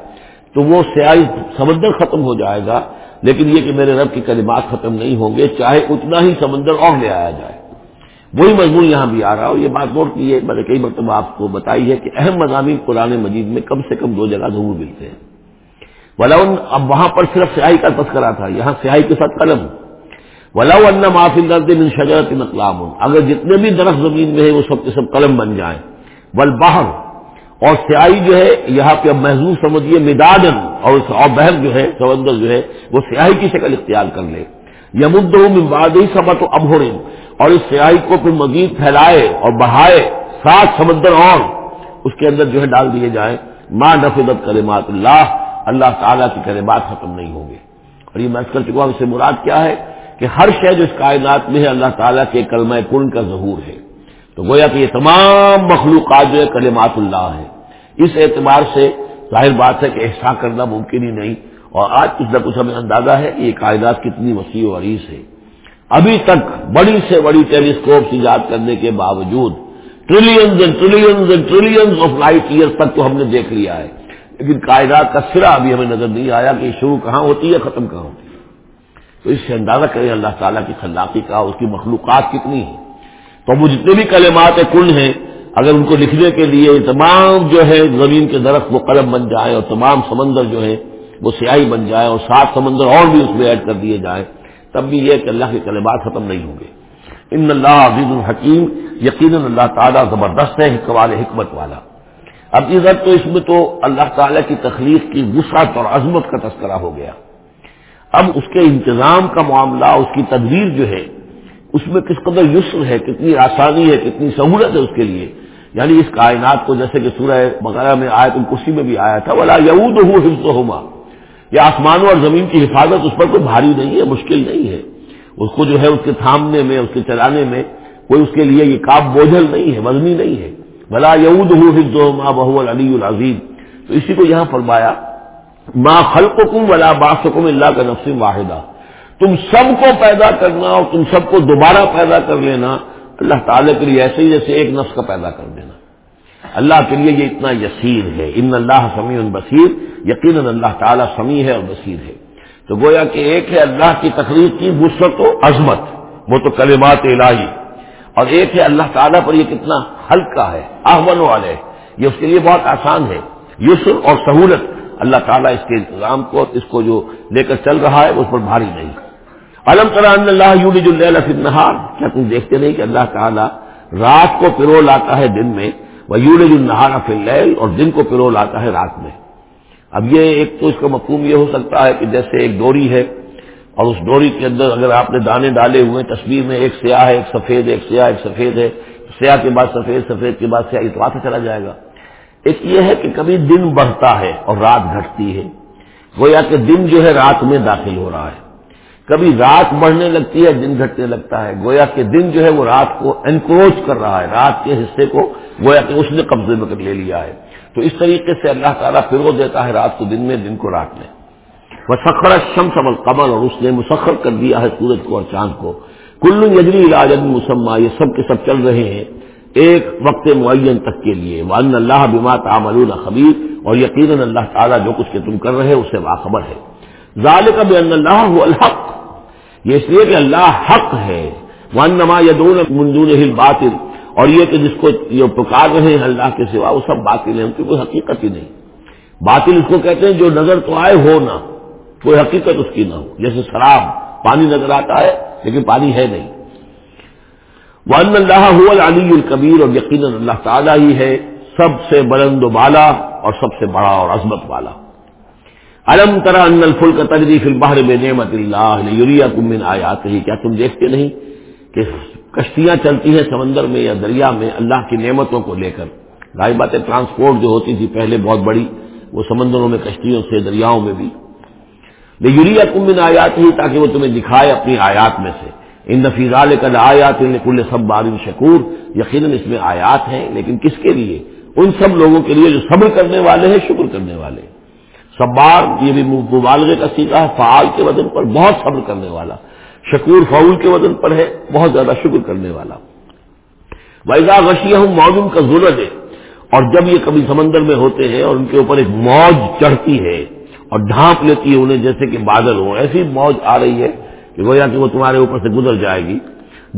تو وہ سیاہی سمندر ختم ہو جائے گا، لیکن یہ کہ میرے رب کے کلمات ختم نہیں ہوں گے، چاہے اتنا ہی سمندر اور لے آیا جائے۔ وہی مضمون یہاں بھی آ رہا اور یہ بات نوٹ کی ہے میں نے کئی مرتبہ آپ کو بتائی ہے کہ اہم مضامین قرآن مجید میں کم سے کم دو جگہ ضرور ملتے ہیں۔ ولاؤن اب وہاں پر صرف سیاہی کا تذکرہ تھا، یہاں سیاہی کے ساتھ قلم۔ ولاؤ ان معافی درد من شجرت اقلام اگر جتنے بھی درخت زمین میں ہے وہ سب کے سب قلم بن جائیں۔ ول باہر اور سیاہی جو ہے، یہاں پہ اب محضوظ سمجھیے مدادن، اور بحر جو ہے، سمندر جو ہے، وہ سیاہی کی شکل اختیار کر لے۔ یمد ممباد ہی سب تو اب ہو اور اس سیاہی کو پھر مزید پھیلائے اور بڑھائے سات سمندر اور اس کے اندر جو ہے ڈال دیے جائیں۔ ماں نفیدت کرے مات اللہ۔ اللہ تعالیٰ کی کرے بات ختم نہیں ہوں گے۔ اور یہ میں کر چکا ہوں، اس سے مراد کیا ہے کہ ہر شے جو اس کائنات میں ہے، اللہ تعالیٰ کے کلمہ کن کا ظہور ہے۔ تو گویا کہ یہ تمام مخلوقات جو ہے، کلمات اللہ ہے اس اعتبار سے ظاہر بات ہے کہ احسا کرنا ممکن ہی نہیں۔ اور آج کچھ نہ کچھ ہمیں اندازہ ہے کہ یہ کائنات کتنی وسیع و عریض ہے۔ ابھی تک بڑی سے بڑی ٹیلیسکوپ ایجاد کرنے کے باوجود trillions and trillions and trillions of light year تک تو ہم نے دیکھ لیا ہے۔ لیکن کائنات کا سرا ابھی ہمیں نظر نہیں آیا کہ شروع کہاں ہوتی ہے ختم کہاں ہوتی ہے۔ تو اس سے اندازہ کریں اللہ تعالیٰ کی خلاقی کا اس کی مخلوقات کتنی ہیں۔ تو وہ جتنے بھی کلمات کل ہیں، اگر ان کو لکھنے کے لیے تمام جو ہے زمین کے درخت وہ قلم بن جائیں اور تمام سمندر جو ہے وہ سیاہی بن جائے اور سات سمندر اور بھی اس میں ایڈ کر دیے جائیں، تب بھی یہ کہ اللہ کے کلمات ختم نہیں ہوں گے۔ ان اللہ عزیز الحکیم، یقیناً اللہ تعالیٰ زبردست ہے حکمال حکمت والا۔ اب ادھر تو اس میں تو اللہ تعالیٰ کی تخلیق کی وسعت اور عظمت کا تذکرہ ہو گیا۔ اب اس کے انتظام کا معاملہ، اس کی تدبیر جو ہے، اس میں کس قدر یسر ہے، کتنی آسانی ہے، کتنی سہولت ہے اس کے لیے۔ یعنی اس کائنات کو جیسے کہ سورہ وغیرہ میں آیا تو کسی میں بھی آیا تھا بولا یود ہو حفظ ہوما یہ آسمانوں اور زمین کی حفاظت اس پر کوئی بھاری نہیں ہے، مشکل نہیں ہے۔ اس کو جو ہے، اس کے تھامنے میں، اس کے چلانے میں کوئی اس کے لیے یہ کاب بوجھل نہیں ہے، وزنی نہیں ہے۔ بلا یود ہو بہو علی العظیم تو اسی کو یہاں فرمایا ماں خلق کم ولا باسکم اللہ کا نفس واحدہ. تم سب کو پیدا کرنا اور تم سب کو دوبارہ پیدا کر لینا، اللہ تعالی کے لیے ایسے ہی جیسے ایک نفس کا پیدا کر دینا. اللہ کے لیے یہ اتنا یسیر ہے. ان اللہ سمیع بصیر، یقیناً اللہ تعالیٰ سمیع ہے اور بصیر ہے. تو گویا کہ ایک ہے اللہ کی تقریر کی وسط و عظمت. وہ تو کلمات الہی اور ایک ہے اللہ تعالیٰ پر یہ کتنا ہلکا ہے آہون والے یہ اس کے لیے بہت آسان ہے۔ یسر اور سہولت۔ اللہ تعالیٰ اس کے انتظام کو اس کو جو لے کر چل رہا ہے، اس پر بھاری نہیں۔ علم کران اللہ یوج النہار۔ کیا تم دیکھتے نہیں کہ اللہ تعالیٰ رات کو پرو لاتا ہے دن میں؟ وہ یوج النہار فل اور دن کو پرو لاتا ہے رات میں۔ اب یہ ایک تو اس کا مفہوم یہ ہو سکتا ہے کہ جیسے ایک ڈوری ہے اور اس ڈوری کے اندر اگر آپ نے دانے ڈالے ہوئے، تصویر میں ایک سیاہ ہے، ایک سفید ایک سیاہ، ایک سفید ہے، سیاہ کے بعد سفید سفید کے بعد سیاہ اتوا سے چلا جائے گا۔ ایک یہ ہے کہ کبھی دن بڑھتا ہے اور رات گھٹتی ہے۔ گویا کہ دن جو ہے رات میں داخل ہو رہا ہے۔ کبھی رات بڑھنے لگتی ہے، دن گھٹنے لگتا ہے۔ گویا کہ دن جو ہے وہ رات کو انکروچ کر رہا ہے، رات کے حصے کو گویا کہ اس نے قبضے میں کر لے لیا ہے۔ تو اس طریقے سے اللہ تعالیٰ پھر دیتا ہے رات کو دن میں، دن کو رات میں۔ وہ سخر شم سمل قبل اور اس نے مسخر کر دیا ہے سورج کو اور چاند کو۔ کلو یجری علاج مسمہ یہ سب کے سب چل رہے ہیں ایک وقت معین تک کے لیے۔ وان اللہ بما تعملون خبیر اور یقیناً اللہ تعالیٰ جو کچھ کہ تم کر رہے اسے باخبر ہے۔ ظال کا اللہ الحق۔ یہ اس لیے کہ اللہ حق ہے۔ ون نما یدون منجون ہل باطل اور یہ کہ جس کو یہ پکار رہے ہیں اللہ کے سوا، وہ سب باطل ہیں، ان کی کوئی حقیقت ہی نہیں۔ باطل اس کو کہتے ہیں جو نظر تو آئے ہو نہ۔ کوئی حقیقت اس کی نہ ہو۔ جیسے شراب، پانی نظر آتا ہے، لیکن پانی ہے نہیں۔ وہ اللہ العلی الکبیر اور یقیناً اللہ تعالیٰ ہی ہے سب سے بلند و بالا اور سب سے بڑا اور عظمت والا۔ علم ترا ان الفل کا تجریف البہر میں نعمت اللہ یوریا کمن آیات ہی کیا تم دیکھتے نہیں کہ کشتیاں چلتی ہیں سمندر میں یا دریا میں اللہ کی نعمتوں کو لے کر؟ ظاہر باتیں ٹرانسپورٹ جو ہوتی تھی پہلے بہت بڑی، وہ سمندروں میں، کشتیوں سے، دریاؤں میں بھی۔ یوریا کمبن آیات ہی تاکہ وہ تمہیں دکھائے اپنی آیات میں سے۔ ان نفیز کل آیات کل سب بارن شکور یقیناً اس میں آیات ہیں، لیکن کس کے لیے؟ ان سب لوگوں کے لیے جو صبر کرنے والے ہیں، شکر کرنے والے۔ سبار یہ بھی مبالغے کا سیکھا ہے، فعال کے وزن پر بہت صبر کرنے والا۔ شکور، فعول کے وزن پر ہے، بہت زیادہ شکر کرنے والا۔ ویزا غشی ہوں موجود کا ضرورت ہے اور جب یہ کبھی سمندر میں ہوتے ہیں اور ان کے اوپر ایک موج چڑھتی ہے اور ڈھانپ لیتی ہے انہیں جیسے کہ بادل ہو ایسی موج آ رہی ہے کہ گویا کہ وہ تمہارے اوپر سے گزر جائے گی۔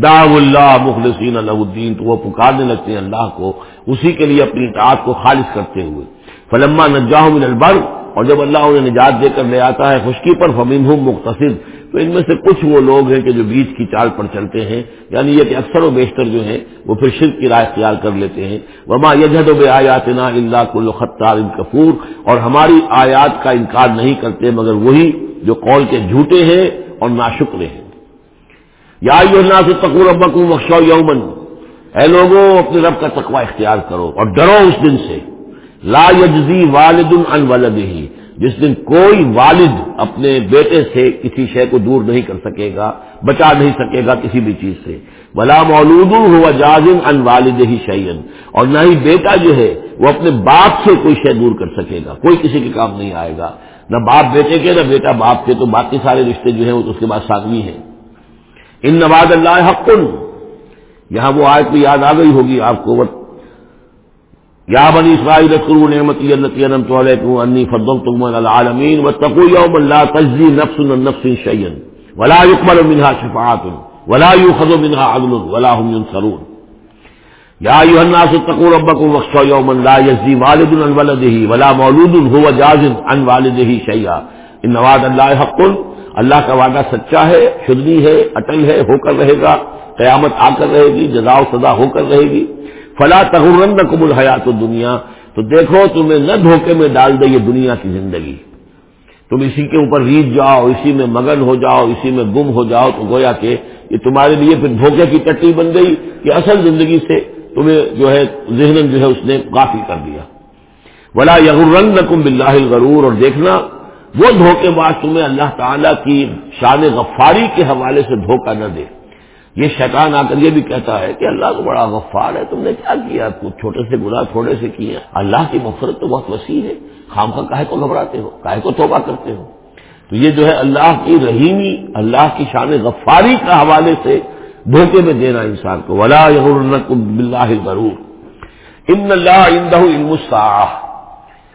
دا اللہ مخلصین اللہ الدین، تو وہ پکارنے لگتے ہیں اللہ کو، اسی کے لیے اپنی اطاعت کو خالص کرتے ہوئے۔ فلما نجاہ من البر، اور جب اللہ انہیں نجات دے کر لے آتا ہے، خشکی پر فمین ہوں مختصر تو ان میں سے کچھ وہ لوگ ہیں کہ جو بیچ کی چال پر چلتے ہیں یعنی یہ کہ اکثر و بیشتر جو ہیں وہ پھر شرک کی رائے اختیار کر لیتے ہیں۔ وما یجد و بے آیات نا اللہ کل خطار کفور اور ہماری آیات کا انکار نہیں کرتے مگر وہی جو قول کے جھوٹے ہیں اور ناشکرے ہیں۔ یا سے تقور ابکو بخشو یومن اے لوگوں، اپنے رب کا تقوی اختیار کرو اور ڈرو اس دن سے۔ لا یجزی والد ان ولد ہی جس دن کوئی والد اپنے بیٹے سے کسی شے کو دور نہیں کر سکے گا، بچا نہیں سکے گا کسی بھی چیز سے۔ بلا مولود ہوا جازم ان والد ہی شعین اور نہ ہی بیٹا جو ہے، وہ اپنے باپ سے کوئی شے دور کر سکے گا۔ کوئی کسی کے کام نہیں آئے گا۔ نہ باپ بیٹے کے، نہ بیٹا باپ کے۔ تو باقی سارے رشتے جو ہیں، وہ تو اس کے بعد سادگی ہیں۔ ان نواز اللہ حق۔ یہاں وہ آج کو یاد آ گئی ہوگی آپ کو۔ یا بنی اسرائیل اذکروا نعمتی التي انعمت علیکم انی فضلتکم علی العالمین واتقوا یوما لا تجزی نفس عن نفس شیئا ولا يقبل منها شفاعت ولا يؤخذ منها عدل ولا هم ينصرون یا ایها الناس اتقوا ربکم واخشوا یوما لا یجزی والد عن ولده ولا مولود هو جاز عن والده شیئا ان وعد اللہ حق اللہ کا وعدہ سچا ہے، شدنی ہے، اٹل ہے، ہو کر رہے گا، قیامت آ کر رہے گی، جزا و سزا ہو کر رہے گی۔ فلا تغرن قبول حیات دنیا تو دیکھو تمہیں نہ دھوکے میں ڈال دے یہ دنیا کی زندگی۔ تم اسی کے اوپر ریت جاؤ، اسی میں مگن ہو جاؤ، اسی میں گم ہو جاؤ، تو گویا کہ یہ تمہارے لیے پھر دھوکے کی ٹٹی بن گئی کہ اصل زندگی سے تمہیں جو ہے ذہن جو ہے اس نے کافی کر دیا۔ ولا یغرن کم بلّہ غرور اور دیکھنا، وہ دھوکے بعد تمہیں اللہ تعالیٰ کی شان غفاری کے حوالے سے دھوکہ نہ دے۔ یہ شیطان آ کر یہ بھی کہتا ہے کہ اللہ تو بڑا غفار ہے، تم نے کیا کیا؟ چھوٹے سے گناہ تھوڑے سے کیے اللہ کی مفرت تو بہت وسیع ہے۔ خام کا کاہے کو گھبراتے ہو، کاہے کو توبہ کرتے ہو۔ تو یہ جو ہے اللہ کی رحیمی، اللہ کی شان غفاری کا حوالے سے دھوکے میں دینا انسان کو۔ ولا بلّہ ضرور ان اللہ علم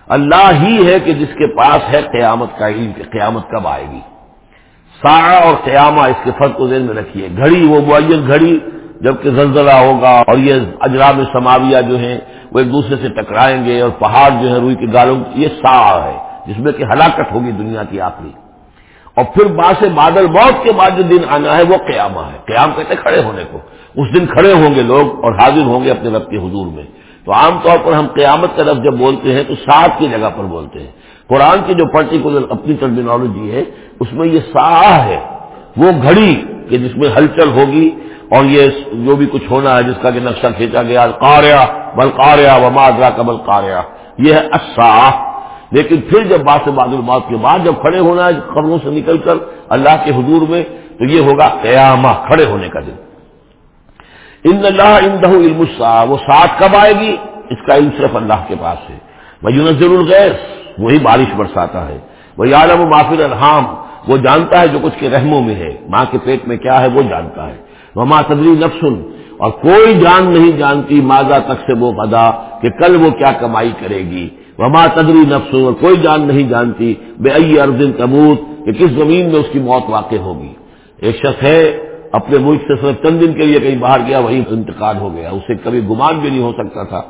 اللہ ہی ہے کہ جس کے پاس ہے قیامت کا علم قیامت کب آئے گی۔ سا اور قیامہ اس کے فرق کو ذہن میں رکھیے۔ گھڑی، وہ معین گھڑی جبکہ زلزلہ ہوگا اور یہ اجرام سماویہ جو ہیں، وہ ایک دوسرے سے ٹکرائیں گے اور پہاڑ جو ہے روئی کے گالوں یہ سا ہے، جس میں کہ ہلاکت ہوگی دنیا کی آخری۔ اور پھر بعد سے بادل موت کے بعد جو دن آنا ہے، وہ قیامہ ہے۔ قیام کہتے کھڑے ہونے کو۔ اس دن کھڑے ہوں گے لوگ اور حاضر ہوں گے اپنے رب کے حضور میں۔ تو عام طور پر ہم قیامت کا رب جب بولتے ہیں تو سات کی جگہ پر بولتے ہیں۔ قرآن کی جو پرٹیکولر اپنی ٹرمینالوجی ہے، اس میں یہ سا ہے۔ وہ گھڑی کہ جس میں ہلچل ہوگی اور یہ جو بھی کچھ ہونا ہے، جس کا کہ نقشہ کھینچا گیا کاریا بل کاریا و مادرا کبل کاریا یہ ہے اصا لیکن پھر جب بات سے کے بعد جب کھڑے ہونا ہے خبروں سے نکل کر اللہ کے حضور میں، تو یہ ہوگا قیامہ، کھڑے ہونے کا دن۔ ان اللہ ان دہ علم وہ ساتھ کب آئے گی؟ اس کا علم صرف اللہ کے پاس ہے۔ میں یونزل الغیث۔ وہی بارش برساتا ہے۔ وہی عالم و معافر الحام وہ جانتا ہے جو کچھ کے رحموں میں ہے۔ ماں کے پیٹ میں کیا ہے وہ جانتا ہے۔ وہ ماں تدری نفسن، اور کوئی جان نہیں جانتی ماضا تک سے وہ غدا، کہ کل وہ کیا کمائی کرے گی۔ وہ ماں تدری نفسن، اور کوئی جان نہیں جانتی بے ائی ارزن تبوت کہ کس زمین میں اس کی موت واقع ہوگی۔ ایک شخص ہے، اپنے ملک سے صرف چند دن کے لیے کہیں باہر گیا، وہیں انتقال ہو گیا۔ اسے کبھی گمان بھی نہیں ہو سکتا تھا۔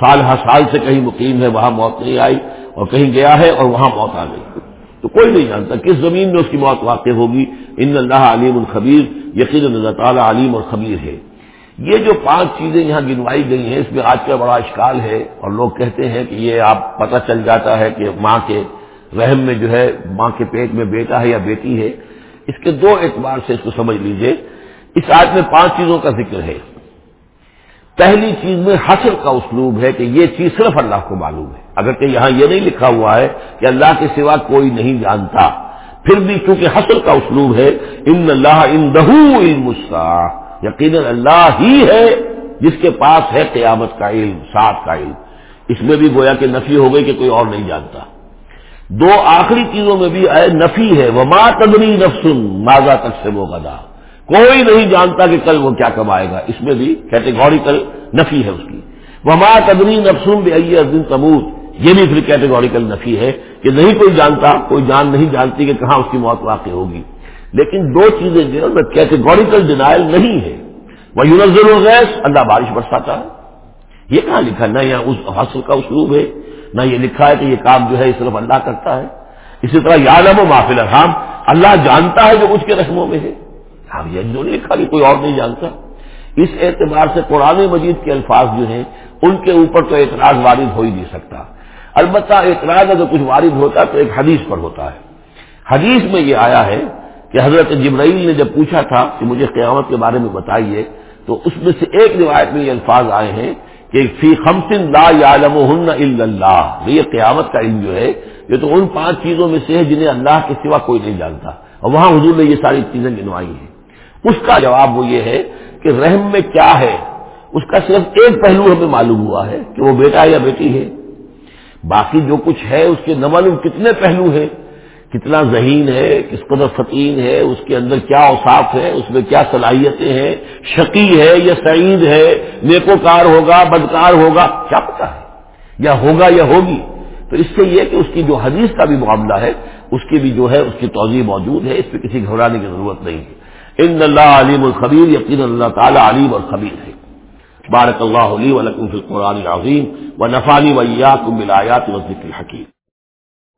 سال ہر سال سے کہیں مقیم ہے، وہاں موت نہیں آئی۔ اور کہیں گیا ہے اور وہاں موت آ گئی۔ تو کوئی نہیں جانتا کس زمین میں اس کی موت واقع ہوگی۔ ان اللہ علیم الخبیر یقین اللہ تعالیٰ علیم اور خبیر ہے۔ یہ جو پانچ چیزیں یہاں گنوائی گئی ہیں، اس میں آج کا بڑا اشکال ہے اور لوگ کہتے ہیں کہ یہ آپ پتہ چل جاتا ہے کہ ماں کے رحم میں جو ہے، ماں کے پیٹ میں بیٹا ہے یا بیٹی ہے۔ اس کے دو اعتبار سے اس کو سمجھ لیجیے۔ اس آج میں پانچ چیزوں کا ذکر ہے۔ پہلی چیز میں حسر کا اسلوب ہے کہ یہ چیز صرف اللہ کو معلوم ہے۔ اگر کہ یہاں یہ نہیں لکھا ہوا ہے کہ اللہ کے سوا کوئی نہیں جانتا، پھر بھی چونکہ حسر کا اسلوب ہے، ان اللہ ان دہو علم یقیناً اللہ ہی ہے جس کے پاس ہے قیامت کا علم ساتھ کا علم۔ اس میں بھی گویا کہ نفی ہو گئی کہ کوئی اور نہیں جانتا۔ دو آخری چیزوں میں بھی اے نفی ہے وہ ماں تدری نفسن ماضا تک سے وہ گدا کوئی نہیں جانتا کہ کل وہ کیا کمائے گا۔ اس میں بھی کیٹیگوریکل نفی ہے اس کی۔ وہ ماں تدری نفسن بھی دن تبوت یہ بھی پھر کیٹیگوریکل نفی ہے کہ نہیں کوئی جانتا، کوئی جان نہیں جانتی کہ کہاں اس کی موت واقع ہوگی۔ لیکن دو چیزیں جو ہے کیٹیگوریکل ڈینائل نہیں ہے۔ وہ یونزل الغیس اللہ بارش برساتا ہے۔ یہ کہاں لکھا نہ یہاں اس حاصل کا اسلوب ہے، نہ یہ لکھا ہے کہ یہ کام جو ہے صرف اللہ کرتا ہے۔ اسی طرح یادم و محفل الحام اللہ جانتا ہے جو اس کے رسموں میں ہے۔ اب یہ جو نہیں لکھا کہ کوئی اور نہیں جانتا۔ اس اعتبار سے قرآن مجید کے الفاظ جو ہیں، ان کے اوپر تو اعتراض وارد ہو ہی نہیں سکتا۔ البتہ اعتراض اگر کچھ وارد ہوتا تو ایک حدیث پر ہوتا ہے۔ حدیث میں یہ آیا ہے کہ حضرت جبرائیل نے جب پوچھا تھا کہ مجھے قیامت کے بارے میں بتائیے، تو اس میں سے ایک روایت میں یہ الفاظ آئے ہیں کہ فی خمسن لا یعلم الا اللہ۔ یہ قیامت کا علم جو ہے، یہ تو ان پانچ چیزوں میں سے ہے جنہیں اللہ کے سوا کوئی نہیں جانتا۔ اور وہاں حضور نے یہ ساری چیزیں گنوائی ہیں۔ اس کا جواب وہ یہ ہے کہ رحم میں کیا ہے؟ اس کا صرف ایک پہلو ہمیں معلوم ہوا ہے کہ وہ بیٹا یا بیٹی ہے۔ باقی جو کچھ ہے، اس کے نمل کتنے پہلو ہیں، کتنا ذہین ہے، کس قدر فقین ہے، اس کے اندر کیا اوساف ہے، اس میں کیا صلاحیتیں ہیں، شقی ہے یا سعید ہے، نیکوکار ہوگا، بدکار ہوگا، کیا پتا ہے؟ یا ہوگا یا ہوگی۔ تو اس سے یہ کہ اس کی جو حدیث کا بھی معاملہ ہے، اس کی بھی جو ہے، اس کی توضیع موجود ہے، اس پہ کسی گھبرانے کی ضرورت نہیں ہے۔ ان اللہ علیم الخبیر، یقین اللہ تعالیٰ علیم اور خبیر ہے۔ بارک اللہ علی ولکم فی القرآن العظیم و نفانی ویا کم ملایات و ذکر حکیم